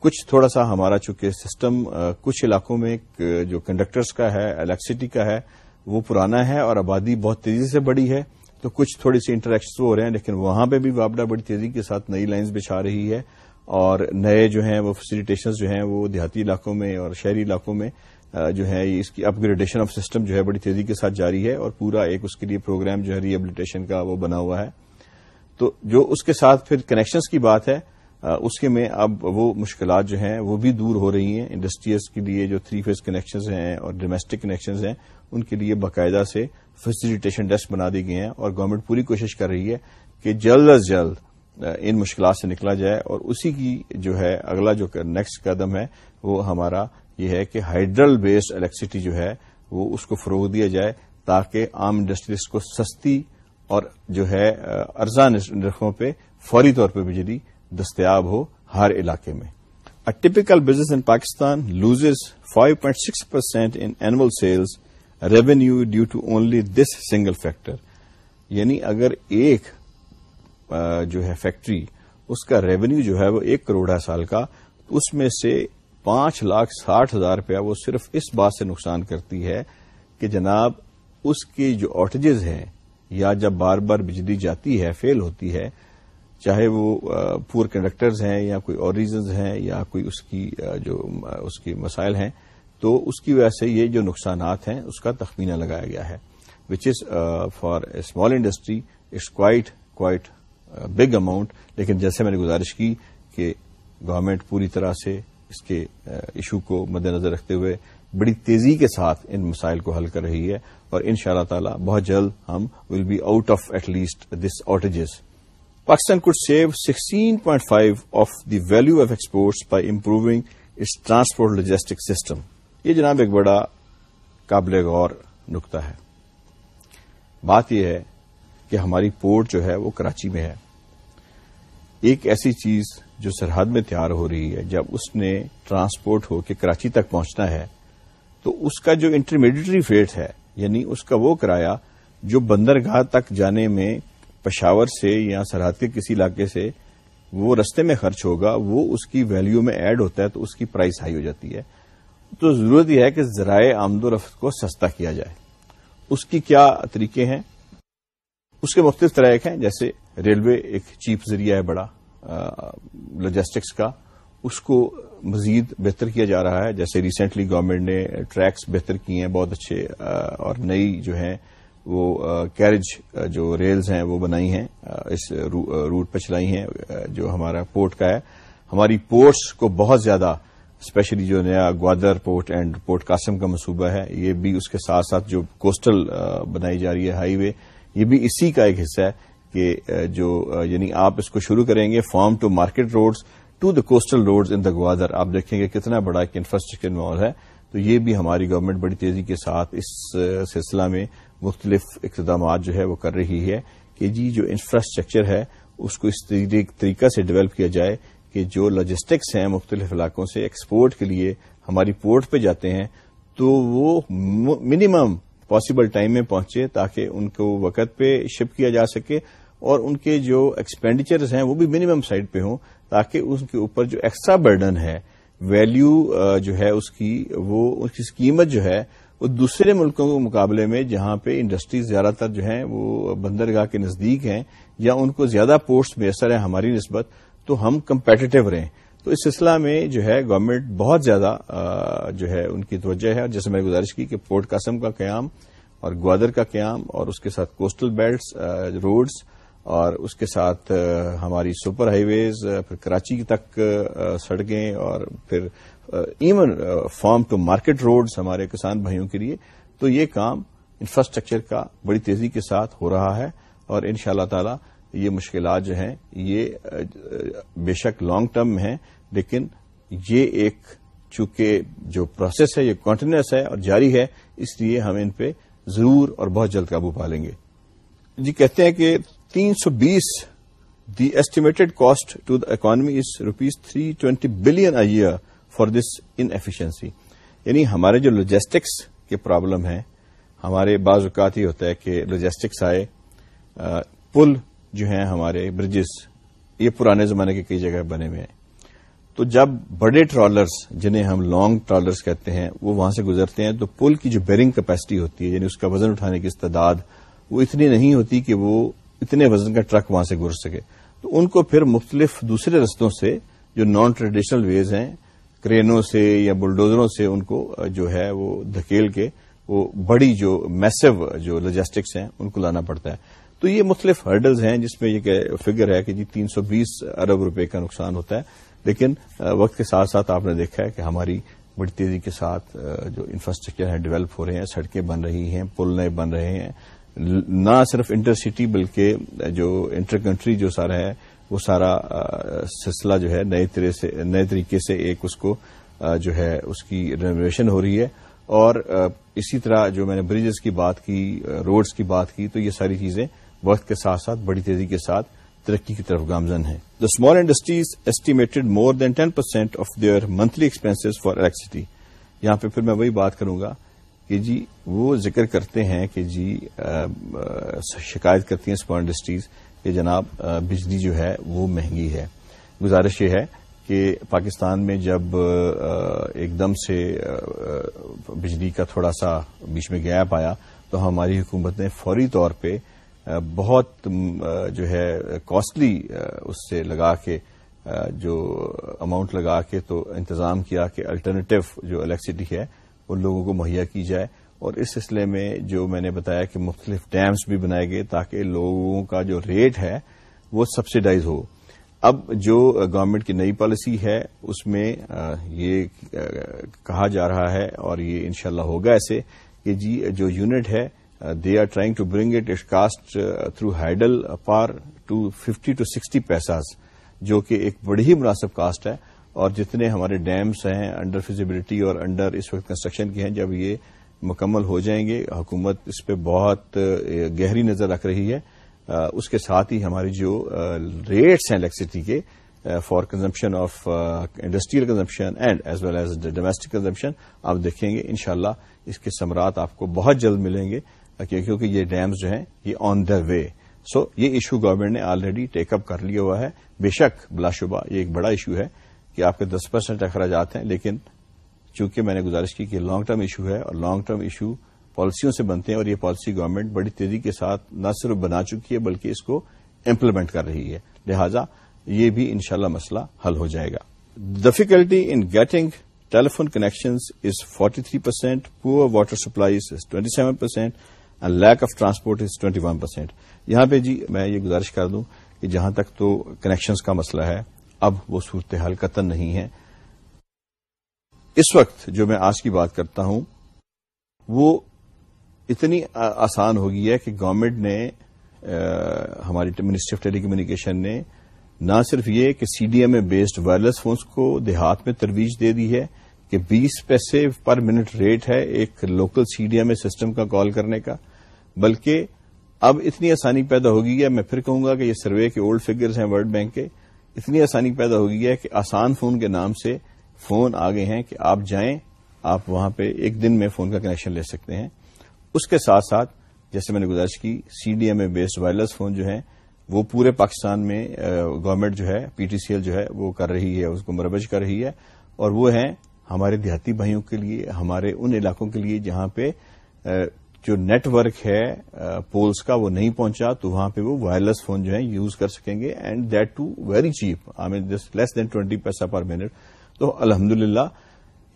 کچھ تھوڑا سا ہمارا چونکہ سسٹم کچھ علاقوں میں جو کنڈکٹرز کا ہے الیکٹریسٹی کا ہے، وہ پرانا ہے اور آبادی بہت تیزی سے بڑی ہے۔ تو کچھ تھوڑی سی انٹریکشن ہو رہے ہیں، لیکن وہاں پہ بھی وابڈا بڑی تیزی کے ساتھ نئی لائنز بچھا رہی ہے۔ اور نئے جو ہیں، وہ فیسلٹیشن جو ہیں، وہ دیہاتی علاقوں میں اور شہری علاقوں میں جو ہے اس کی اپ گریڈیشن آف سسٹم جو ہے، بڑی تیزی کے ساتھ جاری ہے اور پورا ایک اس کے لیے پروگرام جو ہے ریبلیٹیشن کا وہ بنا ہوا ہے۔ تو جو اس کے ساتھ پھر کنیکشنز کی بات ہے اس کے میں اب وہ مشکلات جو ہیں وہ بھی دور ہو رہی ہیں۔ انڈسٹریز کے لیے جو تھری فیز کنیکشنز ہیں اور ڈومیسٹک کنیکشنز ہیں، ان کے لیے باقاعدہ سے فیسلٹیشن ڈیسک بنا دی گئے ہیں اور گورنمنٹ پوری کوشش کر رہی ہے کہ جلد از جلد ان مشکلات سے نکلا جائے اور اسی کی جو ہے اگلا جو نیکسٹ قدم ہے، وہ ہمارا یہ ہے کہ ہائیڈرل بیسڈ الیکٹریسٹی جو ہے، وہ اس کو فروغ دیا جائے تاکہ عام انڈسٹریز کو سستی اور جو ہے ارزاں نرخوں پہ فوری طور پہ بجلی دستیاب ہو ہر علاقے میں A typical business in Pakistan loses 5.6% in annual sales revenue due to only this single factor. یعنی اگر ایک جو ہے فیکٹری اس کا ریونیو جو ہے وہ ایک کروڑ ہے سال کا، تو اس میں سے پانچ لاکھ ساٹھ ہزار روپیہ وہ صرف اس بات سے نقصان کرتی ہے کہ جناب اس کی جو آٹیجز ہیں یا جب بار بار بجلی جاتی ہے فیل ہوتی ہے چاہے وہ پور کنڈکٹرز ہیں یا کوئی اور ریزنز ہیں یا کوئی اس کی جو اس کی مسائل ہیں، تو اس کی وجہ سے یہ جو نقصانات ہیں، اس کا تخمینہ لگایا گیا ہے which is for a small industry it's quite quite big amount لیکن جیسے میں نے گزارش کی کہ گورنمنٹ پوری طرح سے اس کے ایشو کو مد نظر رکھتے ہوئے بڑی تیزی کے ساتھ ان مسائل کو حل کر رہی ہے، اور ان شاء اللہ تعالی بہت جلد ہم will be out of at least this outages Pakistan could save sixteen point five of the value of exports by improving its transport logistic system یہ جناب ایک بڑا قابل غور نقطہ ہے۔ بات یہ ہے کہ ہماری پورٹ جو ہے وہ کراچی میں ہے۔ ایک ایسی چیز جو سرحد میں تیار ہو رہی ہے، جب اس نے ٹرانسپورٹ ہو کے کراچی تک پہنچنا ہے، تو اس کا جو انٹرمیڈیٹری فیٹ ہے یعنی اس کا وہ کرایہ جو بندرگاہ تک جانے میں پشاور سے یا سرحد کے کسی علاقے سے وہ رستے میں خرچ ہوگا، وہ اس کی ویلیو میں ایڈ ہوتا ہے تو اس کی پرائس ہائی ہو جاتی ہے۔ تو ضرورت یہ ہے کہ ذرائع آمد و رفت کو سستا کیا جائے۔ اس کی کیا طریقے ہیں؟ اس کے مختلف طرح ہیں، جیسے ریلوے ایک چیپ ذریعہ ہے بڑا لاجسٹکس کا۔ اس کو مزید بہتر کیا جا رہا ہے۔ جیسے ریسنٹلی گورنمنٹ نے ٹریکس بہتر کیے ہیں، بہت اچھے اور نئی جو ہیں وہ کیریج جو ریلز ہیں وہ بنائی ہیں اس روٹ پہ چلائی ہیں جو ہمارا پورٹ کا ہے۔ ہماری پورٹس کو بہت زیادہ اسپیشلی جو نیا Gwadar port and port Qasim کا منصوبہ ہے، یہ بھی اس کے ساتھ ساتھ جو کوسٹل بنائی جا رہی ہے ہائی وے یہ بھی اسی کا ایک حصہ ہے کہ جو یعنی آپ اس کو شروع کریں گے farm to market roads to the coastal roads in the Gwadar. آپ دیکھیں گے کتنا بڑا ایک انفراسٹرکچر ماحول ہے۔ تو یہ بھی ہماری گورنمنٹ بڑی تیزی کے ساتھ اس سلسلہ میں مختلف اقتدامات جو ہے وہ کر رہی ہے کہ جی جو انفراسٹرکچر ہے، اس کو اس طریقہ سے ڈیولپ کیا جائے کہ جو لاجسٹکس ہیں مختلف علاقوں سے ایکسپورٹ کے لیے ہماری پورٹ پہ جاتے ہیں، تو وہ منیمم پاسبل ٹائم میں پہنچے تاکہ ان کو وقت پہ شپ کیا جا سکے اور ان کے جو ایکسپینڈیچرز ہیں وہ بھی منیمم سائڈ پہ ہوں تاکہ اس کے اوپر جو ایکسٹرا برڈن ہے ویلیو جو ہے اس کی وہ اس کی قیمت جو ہے وہ دوسرے ملکوں کے مقابلے میں جہاں پہ انڈسٹریز زیادہ تر جو ہیں وہ بندرگاہ کے نزدیک ہیں یا ان کو زیادہ پوسٹ میسر ہیں ہماری نسبت، تو ہم کمپیٹیو رہیں۔ تو اس سلسلہ میں جو ہے گورنمنٹ بہت زیادہ جو ہے ان کی توجہ ہے۔ اور جیسے میں نے گزارش کی کہ پورٹ قاسم کا قیام اور گوادر کا قیام اور اس کے ساتھ کوسٹل بیلٹس روڈز اور اس کے ساتھ ہماری سپر ہائی ویز پھر کراچی تک سڑکیں اور پھر even farm to market roads ہمارے کسان بھائیوں کے لیے، تو یہ کام انفراسٹرکچر کا بڑی تیزی کے ساتھ ہو رہا ہے اور ان شاء اللہ تعالی یہ مشکلات جو ہیں، یہ بے شک لانگ ٹرم میں ہیں، لیکن یہ ایک چونکہ جو پروسیس ہے، یہ کنٹینیوس ہے اور جاری ہے، اس لیے ہم ان پہ ضرور اور بہت جلد قابو پا لیں گے۔ جی کہتے ہیں کہ تین سو بیس the estimated cost to the economy is rupees three twenty billion a year for this inefficiency یعنی ہمارے جو لوجسٹکس کے پرابلم ہیں، ہمارے بعض اوقات ہی ہوتا ہے کہ لوجسٹکس آئے پل جو ہیں ہمارے برجز یہ پرانے زمانے کے کئی جگہ بنے ہوئے ہیں۔ تو جب بڑے ٹرالرز جنہیں ہم لانگ ٹرالرز کہتے ہیں، وہ وہاں سے گزرتے ہیں، تو پل کی جو بیرنگ کیپیسٹی ہوتی ہے یعنی اس کا وزن اٹھانے کی استعداد، وہ اتنی نہیں ہوتی کہ وہ اتنے وزن کا ٹرک وہاں سے گزر سکے۔ تو ان کو پھر مختلف دوسرے رستوں سے جو نان ٹریڈیشنل ویز ہیں کرینوں سے یا بلڈوزروں سے ان کو جو ہے وہ دھکیل کے وہ بڑی جو میسو جو لوجسٹکس ہیں، ان کو لانا پڑتا ہے۔ تو یہ مختلف ہرڈلز ہیں جس میں یہ فگر ہے کہ جی تین سو بیس ارب روپے کا نقصان ہوتا ہے۔ لیکن وقت کے ساتھ ساتھ آپ نے دیکھا ہے کہ ہماری بڑی تیزی کے ساتھ جو انفراسٹرکچر ہے ڈیولپ ہو رہے ہیں، سڑکیں بن رہی ہیں، پل نئے بن رہے ہیں۔ نہ صرف انٹر سٹی بلکہ جو انٹر کنٹری جو سارا ہے وہ سارا سلسلہ جو ہے نئے طریقے سے ایک اس کو جو ہے اس کی رینوویشن ہو رہی ہے۔ اور اسی طرح جو میں نے بریجز کی بات کی روڈز کی بات کی، تو یہ ساری چیزیں وقت کے ساتھ ساتھ بڑی تیزی کے ساتھ ترقی کی طرف گامزن ہیں۔ The small industries estimated more than ten percent of their monthly expenses for electricity یہاں پہ پھر میں وہی بات کروں گا کہ جی وہ ذکر کرتے ہیں کہ جی شکایت کرتی ہیں اسمال انڈسٹریز کہ جناب بجلی جو ہے وہ مہنگی ہے۔ گزارش یہ ہے کہ پاکستان میں جب ایک دم سے بجلی کا تھوڑا سا بیچ میں گیپ آیا، تو ہماری حکومت نے فوری طور پہ بہت جو ہے کاسٹلی اس سے لگا کے جو اماؤنٹ لگا کے تو انتظام کیا کہ الٹرنیٹو جو الیکٹریسٹی ہے، ان لوگوں کو مہیا کی جائے۔ اور اس سلسلے میں جو میں نے بتایا کہ مختلف ڈیمز بھی بنائے گئے تاکہ لوگوں کا جو ریٹ ہے وہ سبسڈائز ہو۔ اب جو گورنمنٹ کی نئی پالیسی ہے، اس میں یہ کہا جا رہا ہے اور یہ انشاءاللہ ہوگا ایسے کہ جی جو یونٹ ہے they are trying to bring it at cost through hydel power to fifty to sixty paisas جو کہ ایک بڑی ہی مناسب کاسٹ ہے۔ اور جتنے ہمارے ڈیمس ہیں انڈر فیزیبلٹی اور انڈر اس وقت کنسٹرکشن کے ہیں، جب یہ مکمل ہو جائیں گے۔ حکومت اس پہ بہت گہری نظر رکھ رہی ہے۔ اس کے ساتھ ہی ہماری جو ریٹس ہیں الیکٹریسٹی کے for consumption of industrial consumption and as well as domestic consumption آپ دیکھیں گے۔ انشاءاللہ اس کے سمرات آپ کو بہت جلد ملیں گے۔ کیونکہ یہ ڈیمز جو ہیں، یہ آن دا وے سو یہ ایشو گورنمنٹ نے آلریڈی ٹیک اپ کر لیا ہوا ہے۔ بے شک بلا شبہ یہ ایک بڑا ایشو ہے کہ آپ کے دس پرسینٹ اخراجات ہیں، لیکن چونکہ میں نے گزارش کی کہ لانگ ٹرم ایشو ہے اور لانگ ٹرم ایشو پالیسیوں سے بنتے ہیں اور یہ پالیسی گورنمنٹ بڑی تیزی کے ساتھ نہ صرف بنا چکی ہے بلکہ اس کو امپلیمنٹ کر رہی ہے۔ لہذا یہ بھی انشاءاللہ مسئلہ حل ہو جائے گا۔ Difficulty in getting telephone connection is forty three percent poor water supplies is twenty seven percent and lack of transport is twenty one percent یہاں پہ جی میں یہ گزارش کر دوں کہ جہاں تک تو کنیکشنز کا مسئلہ ہے، اب وہ صورتحال قطن نہیں ہے۔ اس وقت جو میں آج کی بات کرتا ہوں، وہ اتنی آسان ہو گئی ہے کہ گورنمنٹ نے ہماری منسٹری آف ٹیلی کمیونیکیشن نے نہ صرف یہ کہ C D M A based wireless phones کو دیہات میں ترویج دے دی ہے کہ بیس پیسے پر منٹ ریٹ ہے ایک local C D M A system کا کال کرنے کا، بلکہ اب اتنی آسانی پیدا ہوگی ہے، میں پھر کہوں گا کہ یہ سروے کے اولڈ فگرز ہیں ورلڈ بینک کے، اتنی آسانی پیدا ہوگی ہے کہ آسان فون کے نام سے فون آگے ہیں کہ آپ جائیں، آپ وہاں پہ ایک دن میں فون کا کنیکشن لے سکتے ہیں۔ اس کے ساتھ ساتھ، جیسے میں نے گزارش کی C D M A based wireless phone جو ہیں وہ پورے پاکستان میں گورنمنٹ جو ہے پی ٹی سی ایل جو ہے، وہ کر رہی ہے، اس کو مروج کر رہی ہے۔ اور وہ ہیں ہمارے دیہاتی بھائیوں کے لیے، ہمارے ان علاقوں کے لیے جہاں پہ جو نیٹ ورک ہے پولس کا وہ نہیں پہنچا، تو وہاں پہ وہ وائرلیس فون جو ہے یوز کر سکیں گے۔ And that too very cheap I mean just less than twenty paisa per minute تو الحمد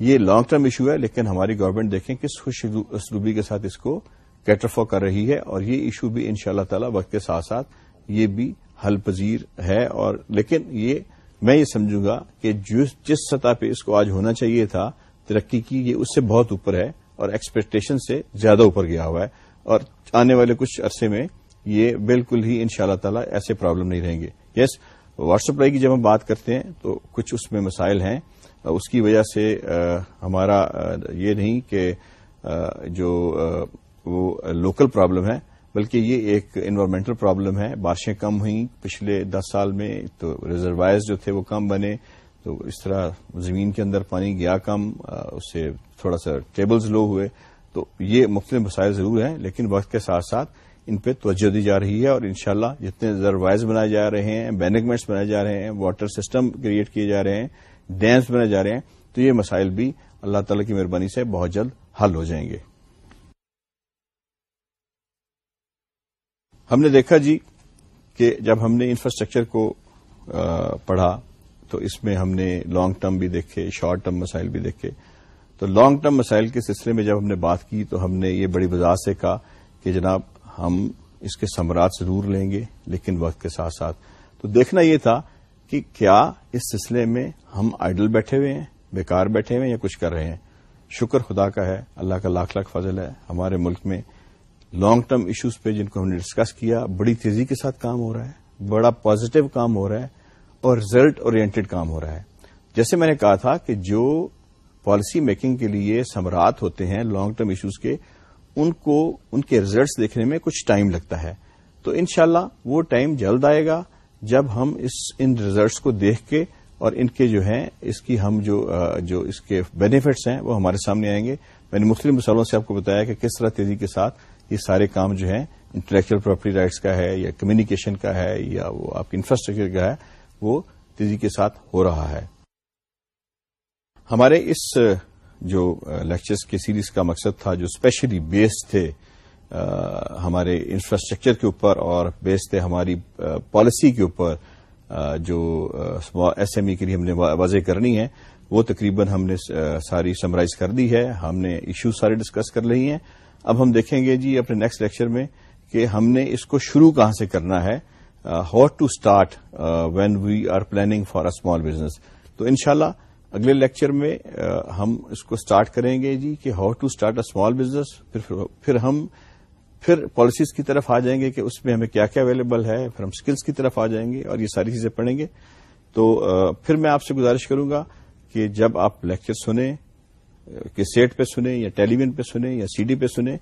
یہ لانگ ٹرم ایشو ہے، لیکن ہماری گورنمنٹ دیکھیں کس خوش اسلوبی کے ساتھ اس کو کیٹرفو کر رہی ہے اور یہ ایشو بھی ان شاء اللہ تعالی وقت کے ساتھ ساتھ یہ بھی حل پذیر ہے اور لیکن یہ میں یہ سمجھوں گا کہ جس سطح پہ اس کو آج ہونا چاہیے تھا، ترقی کی یہ اس سے بہت اوپر ہے اور ایکسپیکٹیشن سے زیادہ اوپر گیا ہوا ہے اور آنے والے کچھ عرصے میں یہ بالکل ہی ان شاء اللہ تعالی ایسے پرابلم نہیں رہیں گے۔ یس واٹر سپلائی کی جب ہم بات کرتے ہیں تو کچھ اس میں مسائل ہیں۔ اس کی وجہ سے ہمارا یہ نہیں کہ جو وہ لوکل پرابلم ہے، بلکہ یہ ایک انوائرمنٹل پرابلم ہے۔ بارشیں کم ہوئیں پچھلے دس سال میں، تو ریزروائرز جو تھے وہ کم بنے، تو اس طرح زمین کے اندر پانی گیا کم اس سے تھوڑا سا ٹیبلز لو ہوئے۔ تو یہ مختلف مسائل ضرور ہیں، لیکن وقت کے ساتھ ساتھ ان پہ توجہ دی جا رہی ہے اور انشاءاللہ جتنے ریزروائرز بنائے جا رہے ہیں بینکمنٹس بنائے جا رہے ہیں واٹر سسٹم کریٹ کیے جا رہے ہیں ڈیمز بنائے جا رہے ہیں، تو یہ مسائل بھی اللہ تعالی کی مہربانی سے بہت جلد حل ہو جائیں گے۔ ہم نے دیکھا جی کہ جب ہم نے انفراسٹرکچر کو پڑھا، تو اس میں ہم نے لانگ ٹرم بھی دیکھے شارٹ ٹرم مسائل بھی دیکھے۔ تو لانگ ٹرم مسائل کے سلسلے میں جب ہم نے بات کی، تو ہم نے یہ بڑی وضاحت سے کہا کہ جناب ہم اس کے ثمرات ضرور لیں گے، لیکن وقت کے ساتھ ساتھ۔ تو دیکھنا یہ تھا کہ کیا اس سلسلے میں ہم آئیڈل بیٹھے ہوئے ہیں، بیکار بیٹھے ہوئے ہیں یا کچھ کر رہے ہیں؟ شکر خدا کا ہے، اللہ کا لاکھ لاکھ فضل ہے۔ ہمارے ملک میں لانگ ٹرم ایشوز پہ جن کو ہم نے ڈسکس کیا، بڑی تیزی کے ساتھ کام ہو رہا ہے، بڑا پازیٹو کام ہو رہا ہے اور ریزلٹ اورینٹڈ کام ہو رہا ہے۔ جیسے میں نے کہا تھا کہ جو پالیسی میکنگ کے لیے سمرات ہوتے ہیں لانگ ٹرم ایشوز کے، ان کو، ان کے ریزلٹس دیکھنے میں کچھ ٹائم لگتا ہے۔ تو انشاءاللہ وہ ٹائم جلد آئے گا۔ جب ہم اس ان ریزلٹس کو دیکھ کے اور ان کے جو ہیں، اس کی ہم جو جو اس کے بینیفٹس ہیں، وہ ہمارے سامنے آئیں گے۔ میں نے مختلف مثالوں سے آپ کو بتایا کہ کس طرح تیزی کے ساتھ یہ سارے کام جو ہیں انٹلیکچل پراپرٹی رائٹس کا ہے یا کمیونیکیشن کا ہے یا وہ آپ کے انفراسٹرکچر کا ہے، وہ تیزی کے ساتھ ہو رہا ہے۔ ہمارے اس جو لیکچرز کی سیریز کا مقصد تھا، جو اسپیشلی بیس تھے ہمارے انفراسٹرکچر کے اوپر اور بیس تھے ہماری پالیسی کے اوپر جو ایس ایم ای کے لیے ہم نے واضح کرنی ہے، وہ تقریباً ہم نے ساری سمرائز کر دی ہے، ہم نے ایشو سارے ڈسکس کر لی ہیں۔ اب ہم دیکھیں گے جی اپنے نیکسٹ لیکچر میں کہ ہم نے اس کو شروع کہاں سے کرنا ہے how to start when we are planning for a small business تو انشاءاللہ اگلے لیکچر میں ہم اس کو اسٹارٹ کریں گے جی کہ how to start a small business پھر ہم پھر پالیسیز کی طرف آ جائیں گے کہ اس میں ہمیں کیا کیا اویلیبل ہے، پھر ہم اسکلس کی طرف آ جائیں گے اور یہ ساری چیزیں پڑھیں گے۔ تو پھر میں آپ سے گزارش کروں گا کہ جب آپ لیکچر سنیں، کہ سیٹ پہ سنیں یا ٹیلی ویژن پہ سنیں یا سی ڈی پہ سنیں،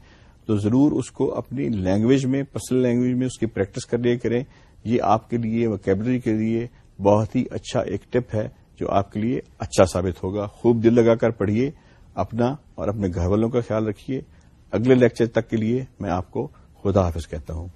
تو ضرور اس کو اپنی لینگویج میں پرسنل لینگویج میں اس کی پریکٹس کر لیا کریں۔ یہ آپ کے لیے ویکیبلری کے لیے بہت ہی اچھا ایک ٹپ ہے جو آپ کے لیے اچھا ثابت ہوگا۔ خوب دل لگا کر پڑھیے، اپنا اور اپنے گھر والوں کا خیال رکھیے۔ اگلے لیکچر تک کے لیے میں آپ کو خدا حافظ کہتا ہوں۔